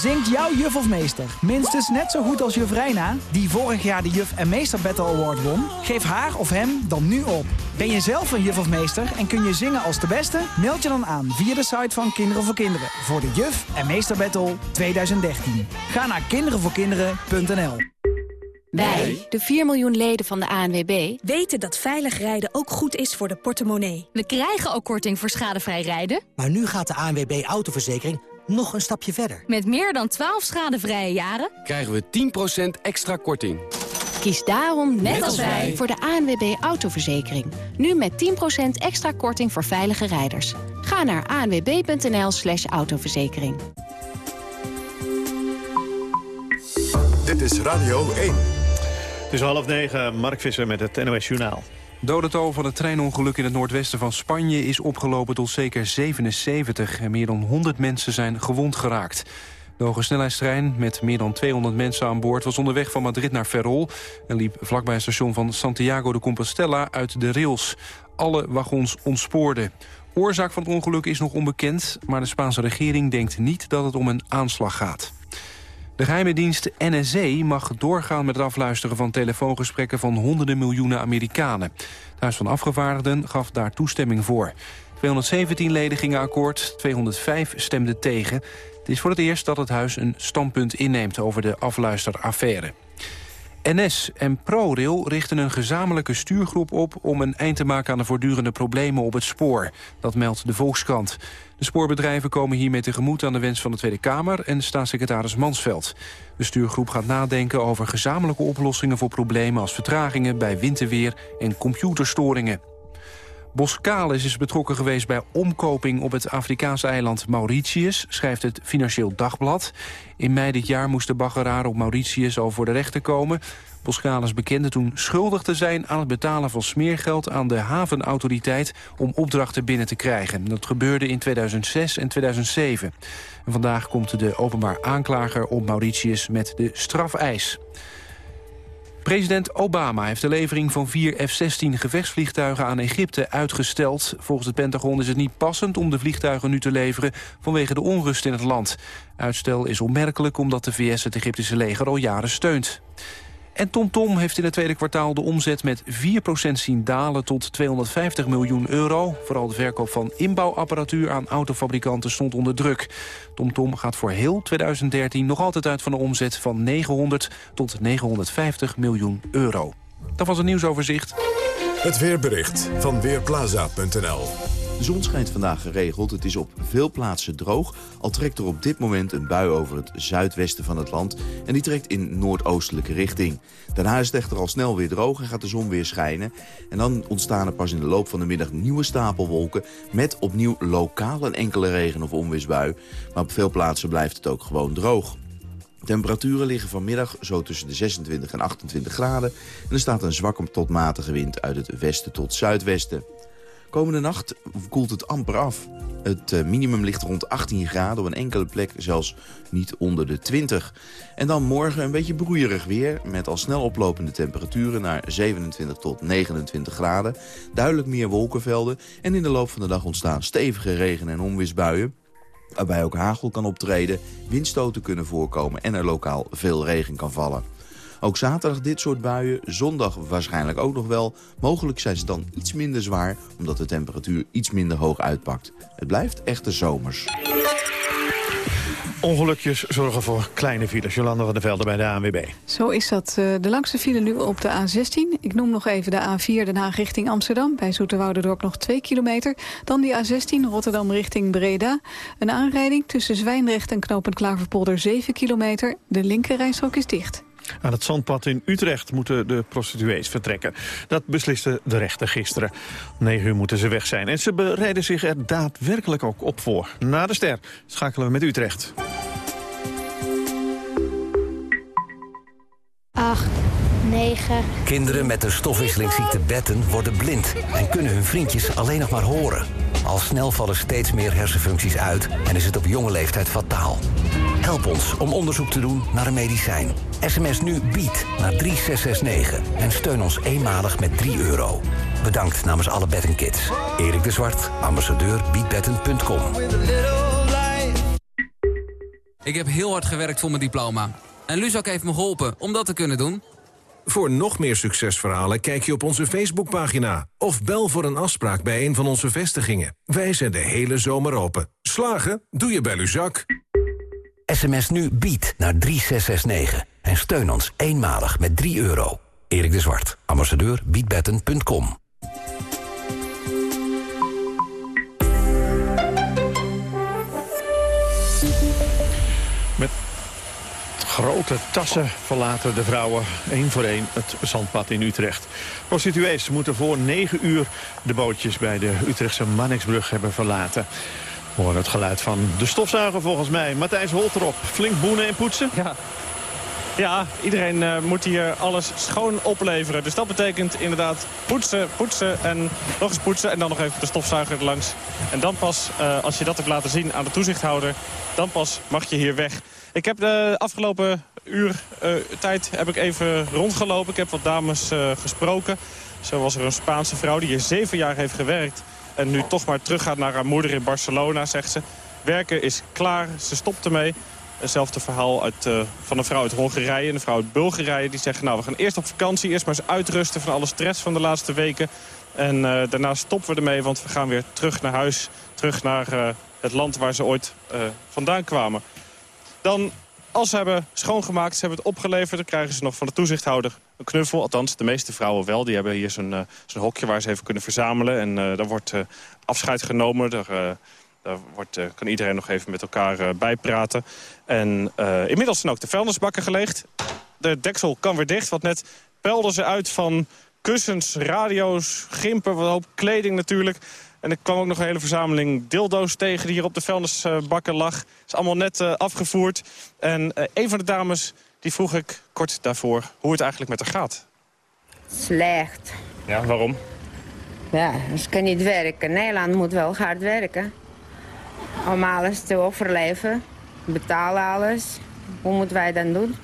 Zingt jouw juf of meester minstens net zo goed als juf Reina... die vorig jaar de Juf en Meester Battle Award won? Geef haar of hem dan nu op. Ben je zelf een juf of meester en kun je zingen als de beste? Meld je dan aan via de site van Kinderen voor Kinderen... voor de Juf en Meester Battle 2013. Ga naar kinderenvoorkinderen.nl wij, de 4 miljoen leden van de ANWB, weten dat veilig rijden ook goed is voor de portemonnee. We krijgen ook korting voor schadevrij rijden. Maar nu gaat de ANWB Autoverzekering nog een stapje verder. Met meer dan 12 schadevrije jaren krijgen we 10% extra korting. Kies daarom, net, als wij, voor de ANWB Autoverzekering. Nu met 10% extra korting voor veilige rijders. Ga naar anwb.nl slash autoverzekering. Dit is Radio 1. Het is half negen, Mark Visser met het NOS Journaal. Dodental van het treinongeluk in het noordwesten van Spanje is opgelopen tot zeker 77. En meer dan 100 mensen zijn gewond geraakt. De hoge snelheidstrein met meer dan 200 mensen aan boord... was onderweg van Madrid naar Ferrol... en liep vlakbij het station van Santiago de Compostela uit de rails. Alle wagons ontspoorden. Oorzaak van het ongeluk is nog onbekend... maar de Spaanse regering denkt niet dat het om een aanslag gaat. De geheime dienst NSA mag doorgaan met het afluisteren van telefoongesprekken van honderden miljoenen Amerikanen. Het Huis van Afgevaardigden gaf daar toestemming voor. 217 leden gingen akkoord, 205 stemden tegen. Het is voor het eerst dat het huis een standpunt inneemt over de afluisteraffaire. NS en ProRail richten een gezamenlijke stuurgroep op... om een eind te maken aan de voortdurende problemen op het spoor. Dat meldt de Volkskrant. De spoorbedrijven komen hiermee tegemoet aan de wens van de Tweede Kamer... en staatssecretaris Mansveld. De stuurgroep gaat nadenken over gezamenlijke oplossingen... voor problemen als vertragingen bij winterweer en computerstoringen. Boskalis is betrokken geweest bij omkoping op het Afrikaanse eiland Mauritius, schrijft het Financieel Dagblad. In mei dit jaar moest de baggeraar op Mauritius al voor de rechter komen. Boskalis bekende toen schuldig te zijn aan het betalen van smeergeld aan de havenautoriteit om opdrachten binnen te krijgen. Dat gebeurde in 2006 en 2007. En vandaag komt de openbaar aanklager op Mauritius met de strafeis. President Obama heeft de levering van vier F-16 gevechtsvliegtuigen aan Egypte uitgesteld. Volgens het Pentagon is het niet passend om de vliegtuigen nu te leveren vanwege de onrust in het land. Uitstel is onmerkelijk omdat de VS het Egyptische leger al jaren steunt. En TomTom heeft in het tweede kwartaal de omzet met 4% zien dalen tot 250 miljoen euro. Vooral de verkoop van inbouwapparatuur aan autofabrikanten stond onder druk. TomTom gaat voor heel 2013 nog altijd uit van een omzet van 900 tot 950 miljoen euro. Dat was het nieuwsoverzicht. Het weerbericht van Weerplaza.nl de zon schijnt vandaag geregeld. Het is op veel plaatsen droog. Al trekt er op dit moment een bui over het zuidwesten van het land. En die trekt in noordoostelijke richting. Daarna is het echter al snel weer droog en gaat de zon weer schijnen. En dan ontstaan er pas in de loop van de middag nieuwe stapelwolken... met opnieuw lokaal een enkele regen- of onweersbui. Maar op veel plaatsen blijft het ook gewoon droog. Temperaturen liggen vanmiddag zo tussen de 26 en 28 graden. En er staat een zwakke tot matige wind uit het westen tot zuidwesten. Komende nacht koelt het amper af. Het eh, minimum ligt rond 18 graden, op een enkele plek zelfs niet onder de 20. En dan morgen een beetje broeierig weer... met al snel oplopende temperaturen naar 27 tot 29 graden. Duidelijk meer wolkenvelden en in de loop van de dag ontstaan stevige regen- en onweersbuien waarbij ook hagel kan optreden, windstoten kunnen voorkomen en er lokaal veel regen kan vallen. Ook zaterdag dit soort buien, zondag waarschijnlijk ook nog wel. Mogelijk zijn ze dan iets minder zwaar, omdat de temperatuur iets minder hoog uitpakt. Het blijft echter zomers. Ongelukjes zorgen voor kleine files. Jolanda van der Velde bij de ANWB. Zo is dat. Eh, de langste file nu op de A16. Ik noem nog even de A4 Den Haag richting Amsterdam. Bij Zoeterwouderdorp nog 2 kilometer. Dan die A16 Rotterdam richting Breda. Een aanrijding tussen Zwijndrecht en Knopend Klaverpolder 7 kilometer. De linkerrijstrook is dicht. Aan het Zandpad in Utrecht moeten de prostituees vertrekken. Dat besliste de rechter gisteren. Nee, 9 uur moeten ze weg zijn. En ze bereiden zich er daadwerkelijk ook op voor. Na de ster schakelen we met Utrecht. Acht, negen. Kinderen met de stofwisselingsziekte Betten worden blind... en kunnen hun vriendjes alleen nog maar horen. Al snel vallen steeds meer hersenfuncties uit en is het op jonge leeftijd fataal. Help ons om onderzoek te doen naar een medicijn. SMS nu BIED naar 3669 en steun ons eenmalig met 3 euro. Bedankt namens alle Kids. Erik de Zwart, ambassadeur biedbetten.com. Ik heb heel hard gewerkt voor mijn diploma. En Luzak heeft me geholpen om dat te kunnen doen. Voor nog meer succesverhalen kijk je op onze Facebookpagina... of bel voor een afspraak bij een van onze vestigingen. Wij zijn de hele zomer open. Slagen? Doe je bij Luzak. SMS nu bied naar 3669 en steun ons eenmalig met 3 euro. Erik de Zwart, ambassadeur biedbetten.com. grote tassen verlaten de vrouwen één voor één het zandpad in Utrecht. Prostituees moeten voor 9 uur de bootjes bij de Utrechtse Manningsbrug hebben verlaten. Horen het geluid van de stofzuiger volgens mij. Matthijs Holt erop. Flink boenen en poetsen. Ja. Ja, iedereen uh, moet hier alles schoon opleveren. Dus dat betekent inderdaad poetsen, poetsen en nog eens poetsen... en dan nog even de stofzuiger langs. En dan pas, uh, als je dat hebt laten zien aan de toezichthouder... dan pas mag je hier weg. Ik heb de afgelopen uur uh, tijd heb ik even rondgelopen. Ik heb wat dames gesproken. Zo was er een Spaanse vrouw die hier zeven jaar heeft gewerkt... en nu toch maar terug gaat naar haar moeder in Barcelona, zegt ze. Werken is klaar, ze stopt ermee. Hetzelfde verhaal uit, uh, van een vrouw uit Hongarije en een vrouw uit Bulgarije. Die zeggen, nou, we gaan eerst op vakantie, eerst maar eens uitrusten van alle stress van de laatste weken. En uh, daarna stoppen we ermee, want we gaan weer terug naar huis. Terug naar uh, het land waar ze ooit vandaan kwamen. Dan, als ze hebben schoongemaakt, ze hebben het opgeleverd... dan krijgen ze nog van de toezichthouder een knuffel. Althans, de meeste vrouwen wel. Die hebben hier zo'n hokje waar ze even kunnen verzamelen. En daar wordt afscheid genomen. Er, daar wordt, kan iedereen nog even met elkaar bijpraten. En uh, inmiddels zijn ook de vuilnisbakken geleegd. De deksel kan weer dicht, want net pelden ze uit van kussens, radio's, gimpen, wat hoop kleding natuurlijk. En er kwam ook nog een hele verzameling dildo's tegen die hier op de vuilnisbakken lag. is allemaal net afgevoerd. En een van de dames die vroeg ik kort daarvoor hoe het eigenlijk met haar gaat. Slecht. Ja, waarom? Ja, ze kan niet werken. Nederland moet wel hard werken om alles te overleven. Betalen alles. Hoe moeten wij dan doen?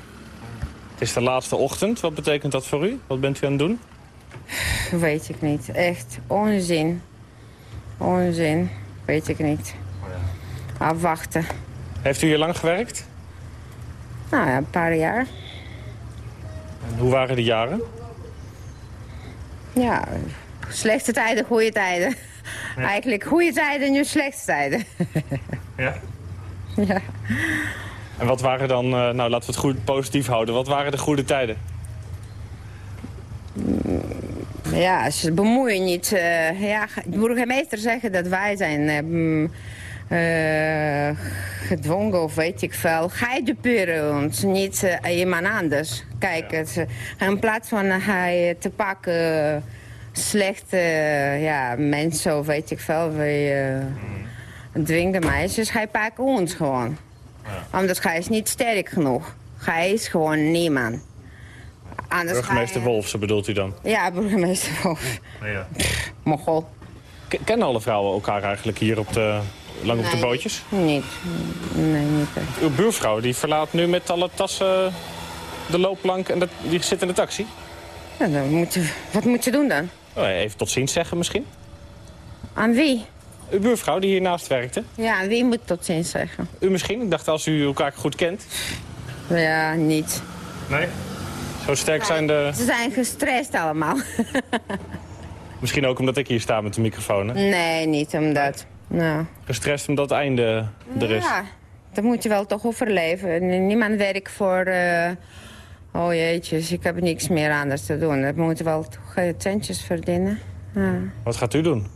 Het is de laatste ochtend. Wat betekent dat voor u? Wat bent u aan het doen? Weet ik niet. Echt onzin. Onzin. Weet ik niet. Afwachten. Heeft u hier lang gewerkt? Nou ja, een paar jaar. En hoe waren de jaren? Ja, slechte tijden, goede tijden. Eigenlijk goede tijden en nu slechte tijden. ja? Ja. En wat waren dan, uh, nou laten we het goed positief houden, wat waren de goede tijden? Mm, ja, ze bemoeien niet. Uh, ja, de burgemeester zeggen dat wij zijn uh, gedwongen of weet ik veel. Hij dupeerde ons, niet iemand anders. Kijk, ja. het, in plaats van hij te pakken slechte ja, mensen of weet ik veel. We uh, dwingde meisjes, hij pakt ons gewoon. Ja. Omdat hij is niet sterk genoeg. Hij is gewoon niemand. Anders burgemeester hij... Wolf, zo bedoelt u dan? Ja, burgemeester Wolf. Ja. Mogol. Kennen alle vrouwen elkaar eigenlijk hier op de, lang nee, op de bootjes? Niet. Nee, niet echt. Uw buurvrouw die verlaat nu met alle tassen de loopplank en die zit in de taxi? Ja, dan moet je, wat moet je doen dan? Oh, even tot ziens zeggen misschien. Aan wie? Uw buurvrouw die hiernaast werkte. Ja, wie moet tot ziens zeggen? U misschien? Ik dacht als u elkaar goed kent. Ja, niet. Nee? Zo sterk zijn de... Ze zijn gestrest allemaal. misschien ook omdat ik hier sta met de microfoon, hè? Nee, niet omdat... Nou. Gestrest omdat het einde er is? Ja, dat moet je wel toch overleven. Niemand werkt voor... Uh... Oh jeetjes, ik heb niks meer anders te doen. Ik moet wel toch centjes verdienen. Ja. Wat gaat u doen?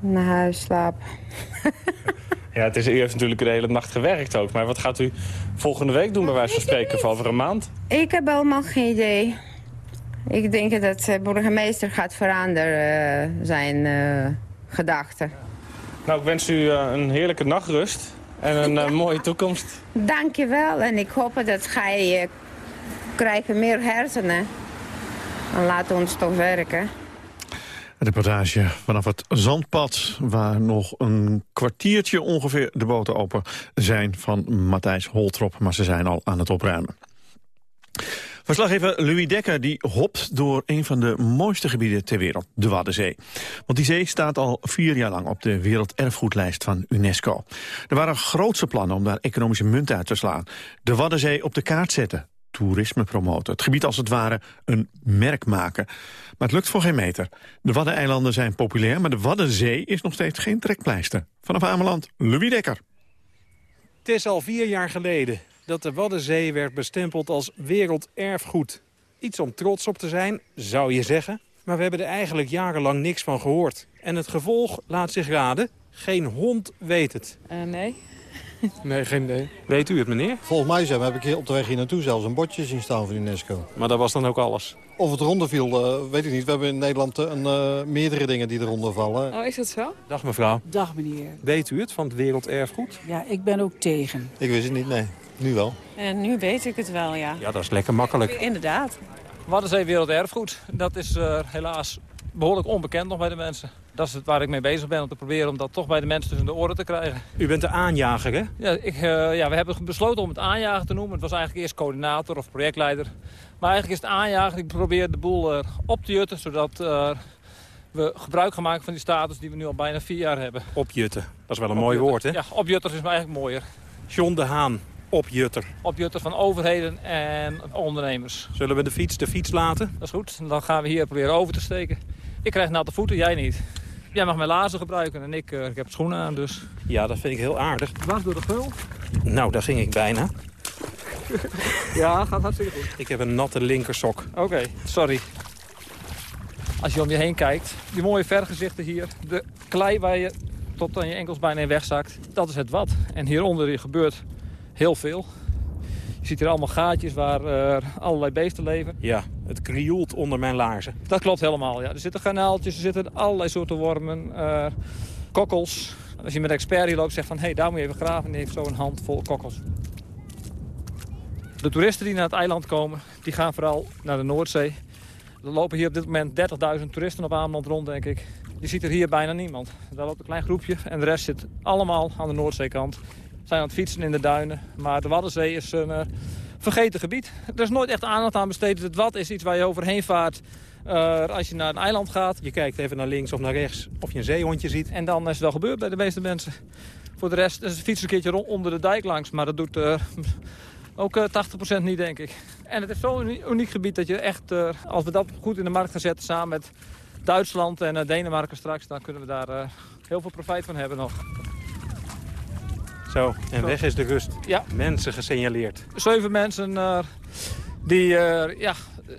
Naar huis slapen. ja, het is, u heeft natuurlijk de hele nacht gewerkt ook. Maar wat gaat u volgende week doen, bij wijze van spreken, of over een maand? Ik heb helemaal geen idee. Ik denk dat de burgemeester gaat veranderen uh, zijn uh, gedachten. Nou, ik wens u uh, een heerlijke nachtrust en een mooie toekomst. Dank je wel en ik hoop dat gij krijgen meer hersenen. En laat ons toch werken. Reportage vanaf het zandpad... waar nog een kwartiertje ongeveer de boten open zijn van Matthijs Holtrop. Maar ze zijn al aan het opruimen. Verslaggever Louis Dekker die hopt door een van de mooiste gebieden ter wereld, de Waddenzee. Want die zee staat al vier jaar lang op de werelderfgoedlijst van UNESCO. Er waren grootse plannen om daar economische munt uit te slaan. De Waddenzee op de kaart zetten, toerisme promoten. Het gebied als het ware een merk maken. Maar het lukt voor geen meter. De Waddeneilanden zijn populair, maar de Waddenzee is nog steeds geen trekpleister. Vanaf Ameland, Louis Dekker. Het is al vier jaar geleden dat de Waddenzee werd bestempeld als werelderfgoed. Iets om trots op te zijn, zou je zeggen. Maar we hebben er eigenlijk jarenlang niks van gehoord. En het gevolg laat zich raden. Geen hond weet het. Uh, nee. Nee, geen idee. Weet u het, meneer? Volgens mij zijn, heb ik hier op de weg hier naartoe zelfs een bordje zien staan van UNESCO. Maar dat was dan ook alles? Of het eronder viel, uh, weet ik niet. We hebben in Nederland een, uh, meerdere dingen die eronder vallen. Oh, is dat zo? Dag mevrouw. Dag meneer. Weet u het van het werelderfgoed? Ja, ik ben ook tegen. Ik wist het niet, nee. Nu wel. En nu weet ik het wel, ja. Ja, dat is lekker makkelijk. Inderdaad. Waddenzee werelderfgoed, dat is uh, helaas behoorlijk onbekend nog bij de mensen. Dat is het waar ik mee bezig ben, om te proberen om dat toch bij de mensen tussen de oren te krijgen. U bent de aanjager, hè? Ja, ik, uh, ja, we hebben besloten om het aanjager te noemen. Het was eigenlijk eerst coördinator of projectleider. Maar eigenlijk is het aanjager, ik probeer de boel uh, op te jutten... zodat uh, we gebruik gaan maken van die status die we nu al bijna vier jaar hebben. Opjutten, dat is wel een mooi woord, hè? Ja, opjutter is eigenlijk mooier. John de Haan, opjutter. Opjutter van overheden en ondernemers. Zullen we de fiets de fiets laten? Dat is goed. Dan gaan we hier proberen over te steken. Ik krijg natte voeten, jij niet. Jij mag mijn lazen gebruiken en ik, uh, ik heb schoenen aan, dus... Ja, dat vind ik heel aardig. Dwars door de gul? Nou, daar ging ik bijna. ja, gaat hartstikke goed. Ik heb een natte linkersok. Oké, okay, sorry. Als je om je heen kijkt, die mooie vergezichten hier. De klei waar je tot aan je enkels bijna in wegzakt. Dat is het wat. En hieronder gebeurt heel veel. Je ziet hier allemaal gaatjes waar uh, allerlei beesten leven. Ja, het krioelt onder mijn laarzen. Dat klopt helemaal, ja. Er zitten kanaaltjes, er zitten allerlei soorten wormen, uh, kokkels. Als je met een expert hier loopt, zegt van... hé, hey, daar moet je even graven en die heeft zo een hand vol kokkels. De toeristen die naar het eiland komen, die gaan vooral naar de Noordzee. Er lopen hier op dit moment 30.000 toeristen op Ameland rond, denk ik. Je ziet er hier bijna niemand. Daar loopt een klein groepje en de rest zit allemaal aan de Noordzeekant zijn aan het fietsen in de duinen. Maar de Waddenzee is een uh, vergeten gebied. Er is nooit echt aandacht aan besteed. Het Wad is iets waar je overheen vaart uh, als je naar een eiland gaat. Je kijkt even naar links of naar rechts of je een zeehondje ziet. En dan is het wel gebeurd bij de meeste mensen. Voor de rest is het fietsen een keertje onder de dijk langs. Maar dat doet uh, ook 80% niet, denk ik. En het is zo'n uniek gebied dat je echt, als we dat goed in de markt gaan zetten... samen met Duitsland en Denemarken straks... dan kunnen we daar heel veel profijt van hebben nog. Zo, en Zo. weg is de rust. Ja. Mensen gesignaleerd. Zeven mensen uh, die uh, ja,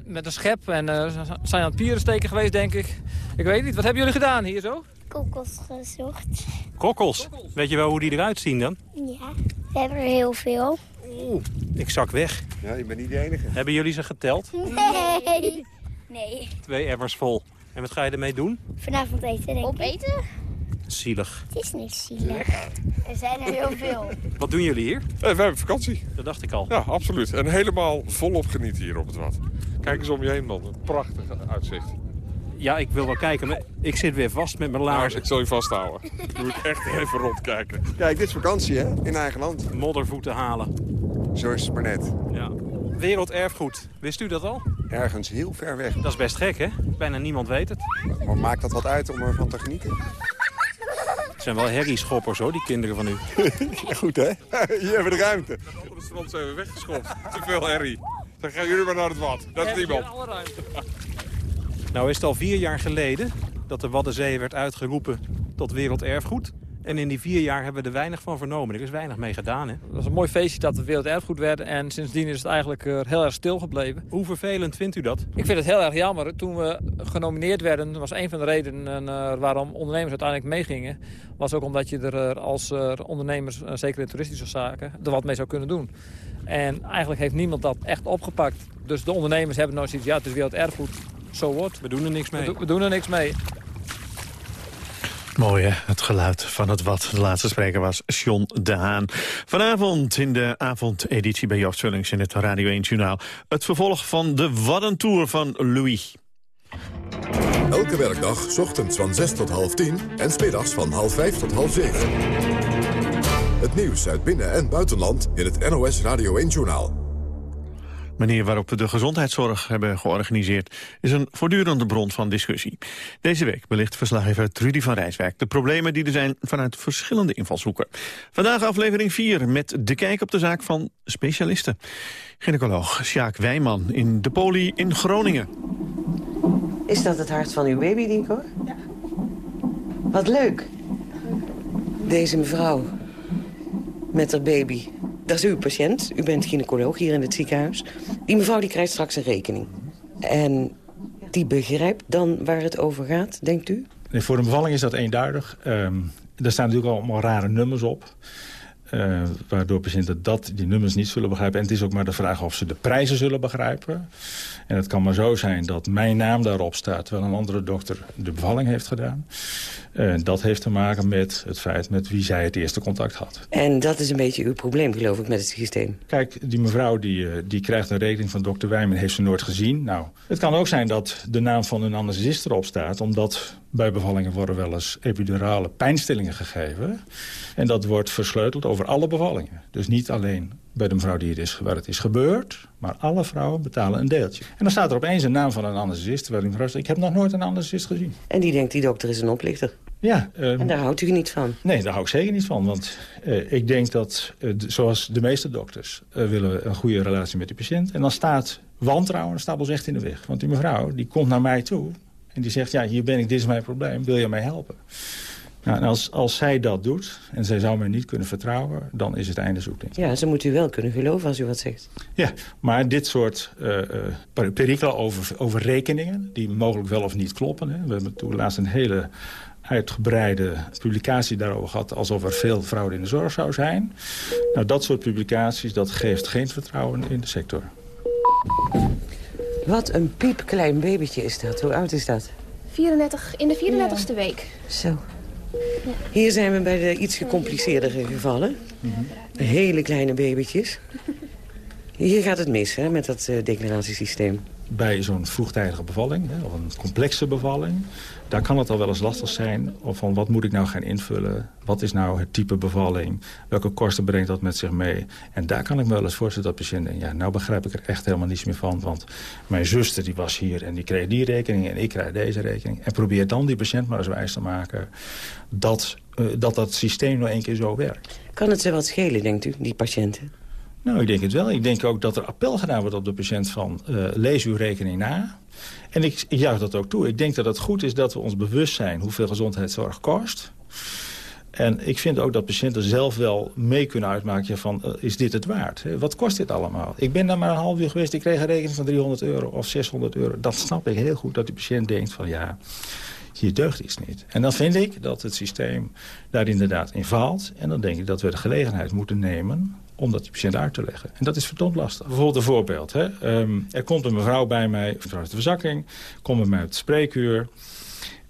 met een schep en uh, zijn aan het pieren steken geweest, denk ik. Ik weet niet, wat hebben jullie gedaan hier zo? Kokkels gezocht. Kokkels? Weet je wel hoe die eruit zien dan? Ja, we hebben er heel veel. Oeh, ik zak weg. Ja, je bent niet de enige. Hebben jullie ze geteld? Nee. Nee. Twee emmers vol. En wat ga je ermee doen? Vanavond eten, denk ik. Opeten? Zielig. Het is niet zielig. Er zijn er heel veel. Wat doen jullie hier? Eh, we hebben vakantie. Dat dacht ik al. Ja, absoluut. En helemaal volop genieten hier op het Wad. Kijk eens om je heen, man. Een prachtig uitzicht. Ja, ik wil wel kijken, maar ik zit weer vast met mijn. Nou, ik zal je vasthouden. Dan moet ik echt even rondkijken. Kijk, dit is vakantie, hè? In eigen land. Moddervoeten halen. Zo is het maar net. Ja. Werelderfgoed. Wist u dat al? Ergens heel ver weg. Dat is best gek, hè? Bijna niemand weet het. Maar maakt dat wat uit om ervan te genieten? Het zijn wel herrieschoppers, hoor, die kinderen van u. ja, goed, hè? Hier hebben we de ruimte. Op het strand zijn we weggeschopt. Te veel herrie. Dan gaan jullie maar naar het Wad. Dat is niemand. Nou is het al vier jaar geleden dat de Waddenzee werd uitgeroepen tot werelderfgoed. En in die vier jaar hebben we er weinig van vernomen. Er is weinig mee gedaan, hè? Dat was een mooi feestje dat we werelderfgoed werden. En sindsdien is het eigenlijk uh, heel erg stil gebleven. Hoe vervelend vindt u dat? Ik vind het heel erg jammer. Toen we genomineerd werden, was een van de redenen uh, waarom ondernemers uiteindelijk meegingen. Was ook omdat je er uh, als ondernemers, zeker in toeristische zaken, er wat mee zou kunnen doen. En eigenlijk heeft niemand dat echt opgepakt. Dus de ondernemers hebben nooit zoiets, ja het is werelderfgoed, zo wordt. We doen er niks mee. We doen er niks mee. Mooi, hè? Het geluid van het wat. De laatste spreker was John de Haan. Vanavond in de avondeditie bij Joost Vullings in het Radio 1 Journaal. Het vervolg van de Waddentour van Louis. Elke werkdag, ochtends van 6 tot half 10 en smiddags van half 5 tot half 7. Het nieuws uit binnen- en buitenland in het NOS Radio 1-journaal. Manier waarop we de gezondheidszorg hebben georganiseerd... is een voortdurende bron van discussie. Deze week belicht verslaggever Trudy van Rijswijk... de problemen die er zijn vanuit verschillende invalshoeken. Vandaag aflevering 4 met de kijk op de zaak van specialisten. Gynaecoloog Sjaak Wijman in de Poli in Groningen. Is dat het hart van uw baby, Dinko? Ja. Wat leuk. Deze mevrouw met haar baby. Dat is uw patiënt. U bent gynaecoloog hier in het ziekenhuis. Die mevrouw die krijgt straks een rekening. En die begrijpt dan waar het over gaat, denkt u? Nee, voor een bevalling is dat eenduidig. Um, er staan natuurlijk allemaal rare nummers op. Uh, waardoor patiënten dat, die nummers niet zullen begrijpen. En het is ook maar de vraag of ze de prijzen zullen begrijpen. En het kan maar zo zijn dat mijn naam daarop staat... terwijl een andere dokter de bevalling heeft gedaan. Uh, dat heeft te maken met het feit met wie zij het eerste contact had. En dat is een beetje uw probleem, geloof ik, met het systeem. Kijk, die mevrouw die, uh, die krijgt een rekening van dokter Wijmen... heeft ze nooit gezien. Nou, het kan ook zijn dat de naam van een anesthesist erop staat... omdat bij bevallingen worden wel eens epidurale pijnstillingen gegeven. En dat wordt versleuteld over alle bevallingen. Dus niet alleen bij de mevrouw die het is, waar het is gebeurd... maar alle vrouwen betalen een deeltje. En dan staat er opeens een naam van een anesthesist... terwijl die mevrouw zegt, ik heb nog nooit een anesthesist gezien. En die denkt, die dokter is een oplichter. Ja. Um, en daar houdt u niet van? Nee, daar hou ik zeker niet van. Want uh, ik denk dat, uh, zoals de meeste dokters... Uh, willen we een goede relatie met die patiënt. En dan staat wantrouwen, staat ons echt in de weg. Want die mevrouw, die komt naar mij toe... en die zegt, ja, hier ben ik, dit is mijn probleem. Wil je mij helpen? Nou, en als, als zij dat doet, en zij zou mij niet kunnen vertrouwen... dan is het einde zoek, denk ik. Ja, ze moet u wel kunnen geloven als u wat zegt. Ja, maar dit soort uh, perikelen over, over rekeningen... die mogelijk wel of niet kloppen... Hè. we hebben toen laatst een hele uitgebreide publicatie daarover gehad... alsof er veel fraude in de zorg zou zijn. Nou, dat soort publicaties, dat geeft geen vertrouwen in de sector. Wat een piepklein babytje is dat. Hoe oud is dat? 34, in de 34ste ja. week. Zo. Ja. Hier zijn we bij de iets gecompliceerdere gevallen. Mm -hmm. Hele kleine babytjes. Hier gaat het mis hè, met dat uh, declaratiesysteem. Bij zo'n vroegtijdige bevalling, hè, of een complexe bevalling... daar kan het al wel eens lastig zijn of van wat moet ik nou gaan invullen. Wat is nou het type bevalling? Welke kosten brengt dat met zich mee? En daar kan ik me wel eens voorstellen dat patiënt denkt... ja, nou begrijp ik er echt helemaal niets meer van. Want mijn zuster die was hier en die kreeg die rekening... en ik krijg deze rekening. En probeer dan die patiënt maar eens wijs te maken... dat uh, dat, dat systeem nou één keer zo werkt. Kan het ze wat schelen, denkt u, die patiënten? Nou, ik denk het wel. Ik denk ook dat er appel gedaan wordt op de patiënt van... Uh, lees uw rekening na. En ik, juich dat ook toe. Ik denk dat het goed is dat we ons bewust zijn... hoeveel gezondheidszorg kost. En ik vind ook dat patiënten zelf wel mee kunnen uitmaken... van uh, is dit het waard? Wat kost dit allemaal? Ik ben daar maar een half uur geweest. Ik kreeg een rekening van 300 euro of 600 euro. Dat snap ik heel goed dat die patiënt denkt van... ja, hier deugt iets niet. En dan vind ik dat het systeem daar inderdaad in faalt. En dan denk ik dat we de gelegenheid moeten nemen om dat die patiënt uit te leggen. En dat is verdomd lastig. Bijvoorbeeld een voorbeeld. Hè? Um, er komt een mevrouw bij mij, mevrouw de verzakking... komt bij mij uit het spreekuur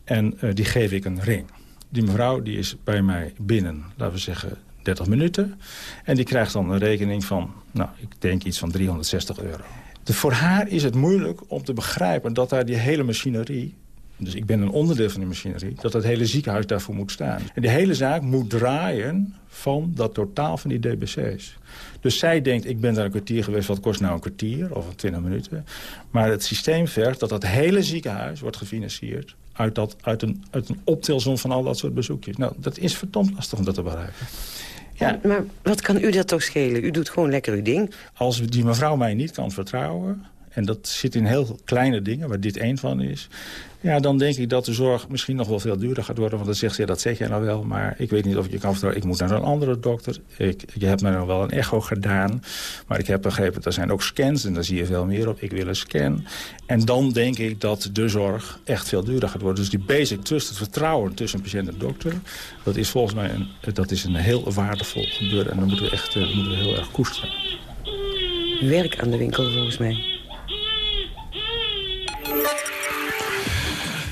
en uh, die geef ik een ring. Die mevrouw die is bij mij binnen, laten we zeggen, 30 minuten. En die krijgt dan een rekening van, nou, ik denk iets van 360 euro. De, voor haar is het moeilijk om te begrijpen dat daar die hele machinerie dus ik ben een onderdeel van die machinerie, dat het hele ziekenhuis daarvoor moet staan. En de hele zaak moet draaien van dat totaal van die DBC's. Dus zij denkt, ik ben daar een kwartier geweest, wat kost nou een kwartier of 20 minuten. Maar het systeem vergt dat dat hele ziekenhuis wordt gefinancierd uit, dat, uit, een, uit een optelsom van al dat soort bezoekjes. Nou, dat is verdomd lastig om dat te begrijpen. Ja, maar wat kan u dat toch schelen? U doet gewoon lekker uw ding. Als die mevrouw mij niet kan vertrouwen... en dat zit in heel kleine dingen, waar dit één van is... Ja, dan denk ik dat de zorg misschien nog wel veel duurder gaat worden. Want dan zegt ze, dat zeg jij nou wel, maar ik weet niet of ik je kan vertrouwen. Ik moet naar een andere dokter. Ik, je hebt mij nog wel een echo gedaan. Maar ik heb begrepen, er zijn ook scans en daar zie je veel meer op. Ik wil een scan. En dan denk ik dat de zorg echt veel duurder gaat worden. Dus die basic trust, het vertrouwen tussen patiënt en dokter... dat is volgens mij een, dat is een heel waardevol gebeuren. En dat moeten we echt dat moeten we heel erg koesteren. Werk aan de winkel volgens mij.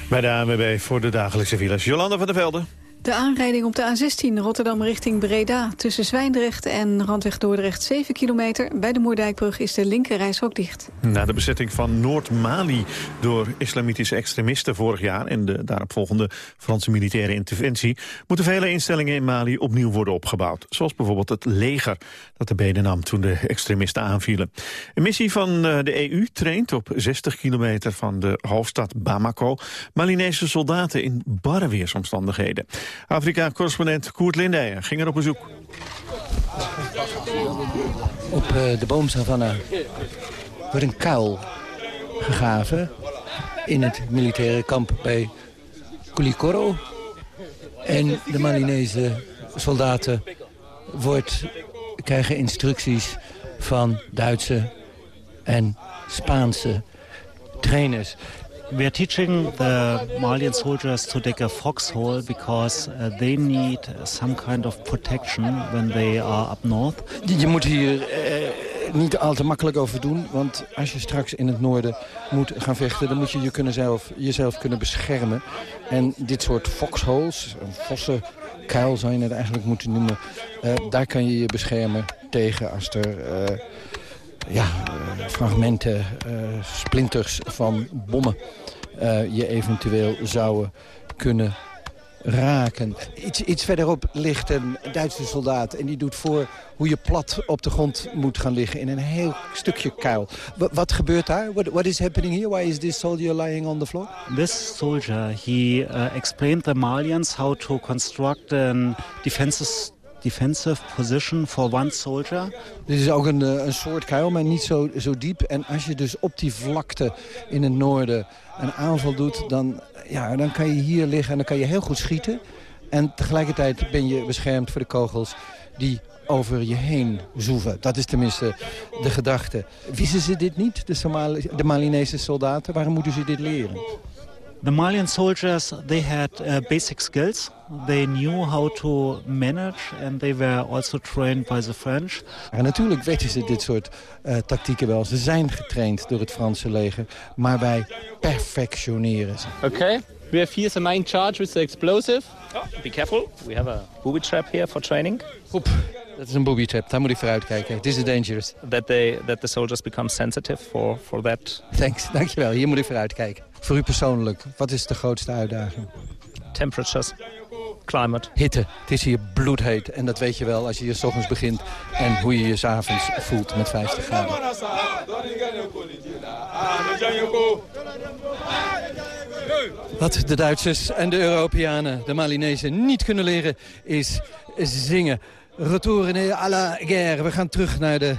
Bij de ANWB voor de dagelijkse files. Jolanda van der Velde. De aanrijding op de A16 Rotterdam richting Breda... tussen Zwijndrecht en Randweg Dordrecht 7 kilometer. Bij de Moerdijkbrug is de linkerreis ook dicht. Na de bezetting van Noord-Mali door islamitische extremisten vorig jaar... en de daaropvolgende Franse militaire interventie... moeten vele instellingen in Mali opnieuw worden opgebouwd. Zoals bijvoorbeeld het leger dat de benen nam toen de extremisten aanvielen. Een missie van eh, de EU traint op 60 kilometer van de hoofdstad Bamako... Malinese soldaten in barre weersomstandigheden. Afrika-correspondent Koert Lindeyer ging er op bezoek. Op uh, de boomsavanna wordt een kuil gegraven in het militaire kamp bij Kulikoro. En de Malinese soldaten wordt, krijgen instructies van Duitse en Spaanse trainers. We are teaching the Malian soldiers to dig a foxhole because uh, they need some kind of protection when they are up north. Je moet hier eh, niet al te makkelijk over doen, want als je straks in het noorden moet gaan vechten, dan moet je, je kunnen zelf, jezelf kunnen beschermen. En dit soort foxholes, een vossenkuil zou je het eigenlijk moeten noemen, uh, daar kan je je beschermen tegen als er... Uh, ja, fragmenten, splinters van bommen uh, je eventueel zouden kunnen raken. Iets, iets verderop ligt een Duitse soldaat en die doet voor hoe je plat op de grond moet gaan liggen in een heel stukje kuil. W wat gebeurt daar? What, what is happening here? Why is this soldier lying on the floor? This soldier, he uh, explained the Malians how to construct a defensive defensive position for one soldier. Dit is ook een, eh, een soort kuil, maar niet zo, zo diep. En als je dus op die vlakte in het noorden een aanval doet... Dan, ja, dan kan je hier liggen en dan kan je heel goed schieten. En tegelijkertijd ben je beschermd voor de kogels die over je heen zoeven. Dat is tenminste de gedachte. Wisten ze dit niet, de Malinese soldaten? Waarom moeten ze dit leren? The Malian soldiers, they had uh, basic skills. They knew how to manage and they were also trained by the French. En natuurlijk weten ze dit soort uh, tactieken wel. Ze zijn getraind door het Franse leger, maar wij perfectioneren ze. Okay, we have here the main charge with the explosive. Oh, be careful, we have a booby trap here for training. Oep. Dat is een booby trap, daar moet ik vooruit kijken. This is dangerous. That, they, that the soldiers become sensitive for, for that. Thanks, dankjewel. Hier moet ik vooruit kijken. Voor u persoonlijk, wat is de grootste uitdaging? Temperatures, climate. Hitte. Het is hier bloedheet. En dat weet je wel als je hier s ochtends begint. En hoe je je s'avonds voelt met 50 graden. Wat de Duitsers en de Europeanen, de Malinezen, niet kunnen leren is zingen. Retour à la guerre. We gaan terug naar de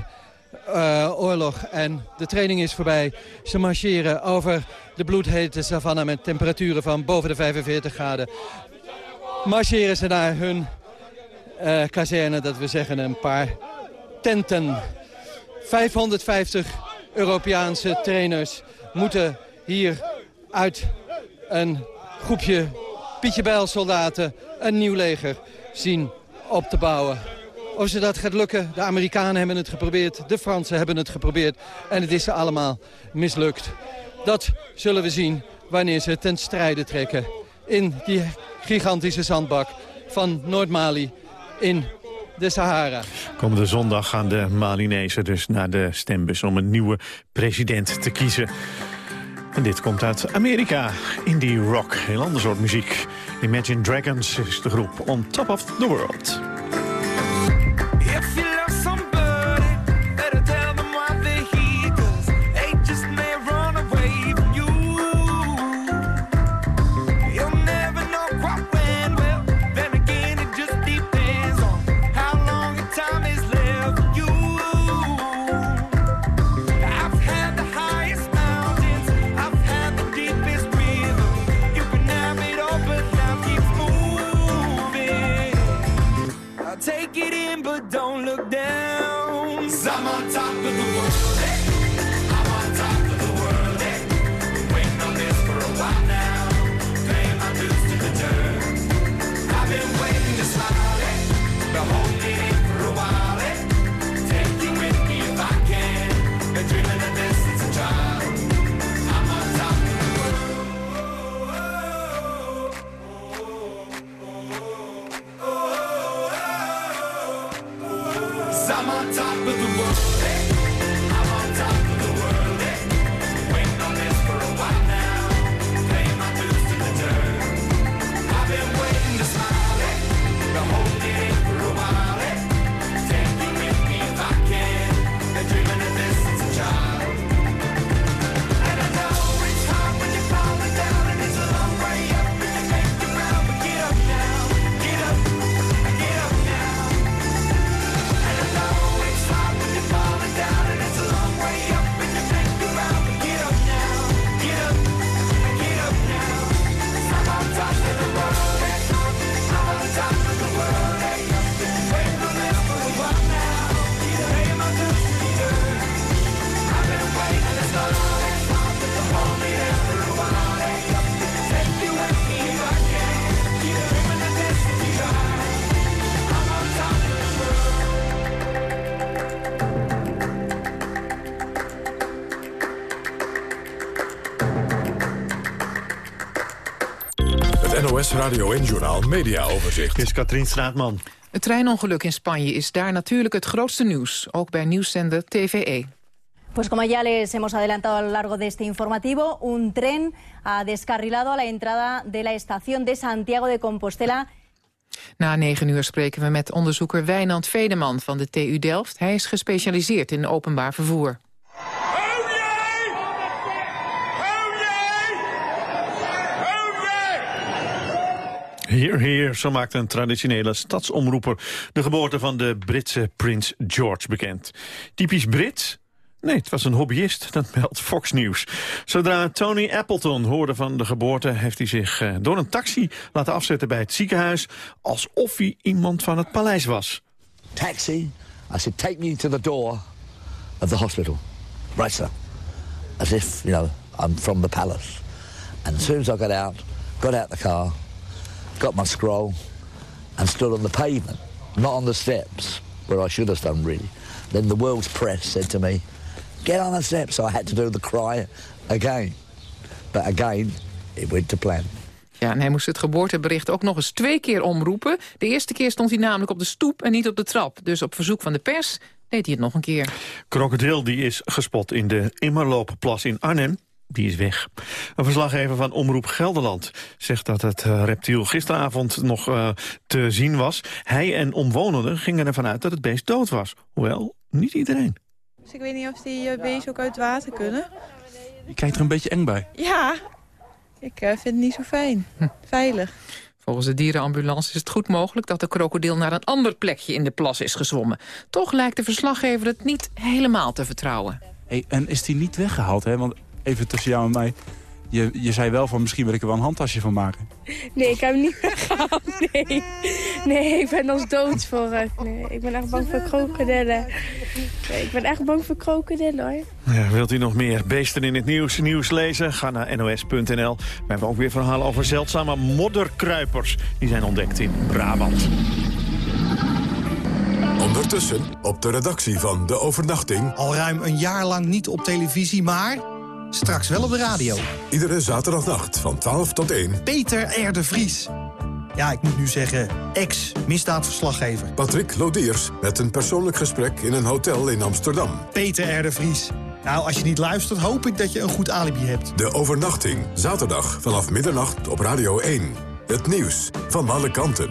uh, oorlog. En de training is voorbij. Ze marcheren over de bloedhete savanne met temperaturen van boven de 45 graden. Marcheren ze naar hun uh, kazerne, dat we zeggen een paar tenten. 550 Europeaanse trainers moeten hier uit een groepje Pietje Bijl soldaten een nieuw leger zien op te bouwen. Of ze dat gaat lukken, de Amerikanen hebben het geprobeerd, de Fransen hebben het geprobeerd. En het is ze allemaal mislukt. Dat zullen we zien wanneer ze ten strijde trekken in die gigantische zandbak van Noord-Mali in de Sahara. Komende zondag gaan de Malinezen dus naar de stembus om een nieuwe president te kiezen. En dit komt uit Amerika, indie rock, heel ander soort muziek. Imagine Dragons is de groep On Top of the World. Radio 1-journaal Media Overzicht. Is Katrien Straatman. Het treinongeluk in Spanje is daar natuurlijk het grootste nieuws. Ook bij nieuwszender. TVE. Pues como ya les hemos adelantado a lo largo de este informativo, un tren ha descarrilado a la entrada de la estación de Santiago de Compostela. Na negen uur spreken we met onderzoeker Wijnand Vedeman van de TU Delft. Hij is gespecialiseerd in openbaar vervoer. Hier, hier, zo maakt een traditionele stadsomroeper de geboorte van de Britse prins George bekend. Typisch Brits? Nee, het was een hobbyist, dat meldt Fox News. Zodra Tony Appleton hoorde van de geboorte... heeft hij zich eh, door een taxi laten afzetten bij het ziekenhuis... alsof hij iemand van het paleis was. Taxi. I said, take me to the door of the hospital. Right, sir. As if, you know, I'm from the palace. And as soon as I got out, got out the car, got my scroll, and stood on the pavement, not on the steps, where I should have done, really. Then the world's press said to me, get on the steps. So I had to do the cry again. But again, it went to plan. Ja, en hij moest het geboortebericht ook nog eens twee keer omroepen. De eerste keer stond hij namelijk op de stoep en niet op de trap. Dus op verzoek van de pers deed hij het nog een keer. Krokodil die is gespot in de Immerloopplas in Arnhem. Die is weg. Een verslaggever van Omroep Gelderland zegt dat het eh, reptiel gisteravond nog eh, te zien was. Hij en omwonenden gingen ervan uit dat het beest dood was. Hoewel, niet iedereen. Dus ik weet niet of die uh, beesten ook uit het water kunnen. Je kijkt er een beetje eng bij. Ja, ik eh, vind het niet zo fijn. Veilig. Volgens de dierenambulance is het goed mogelijk dat de krokodil naar een ander plekje in de plas is gezwommen. Toch lijkt de verslaggever het niet helemaal te vertrouwen. Hey, en is die niet weggehaald, hè? Want even tussen jou en mij. Je, je zei wel van misschien wil ik er wel een handtasje van maken. Nee, ik heb hem niet weggehaald. Nee. nee, ik ben als dood voor. eh, Nee, ik ben echt bang voor krokodillen. Nee, ik ben echt bang voor krokodillen hoor. Ja, wilt u nog meer beesten in het nieuws, nieuws lezen? Ga naar nos.nl. We hebben ook weer verhalen over zeldzame modderkruipers. Die zijn ontdekt in Brabant. Ondertussen op de redactie van De Overnachting. Al ruim een jaar lang niet op televisie, maar straks wel op de radio. Iedere zaterdagnacht van 12 tot 1. Peter R. de Vries. Ja, ik moet nu zeggen, ex-misdaadverslaggever. Patrick Lodiers met een persoonlijk gesprek in een hotel in Amsterdam. Peter R. de Vries. Nou, als je niet luistert, hoop ik dat je een goed alibi hebt. De Overnachting, zaterdag vanaf middernacht op Radio 1. Het nieuws van alle kanten.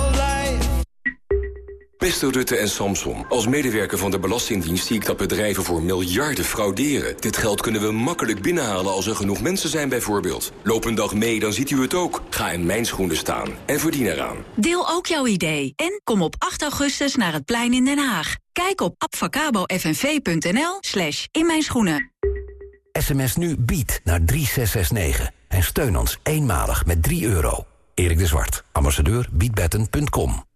Beste Rutte en Samson, als medewerker van de Belastingdienst zie ik dat bedrijven voor miljarden frauderen. Dit geld kunnen we makkelijk binnenhalen als er genoeg mensen zijn bijvoorbeeld. Loop een dag mee, dan ziet u het ook. Ga in mijn schoenen staan en verdien eraan. Deel ook jouw idee en kom op 8 augustus naar het plein in Den Haag. Kijk op abfacabofnv.nl slash in mijn schoenen. SMS nu BIED naar 3669 en steun ons eenmalig met 3 euro. Erik de Zwart, ambassadeur biedbetten.com.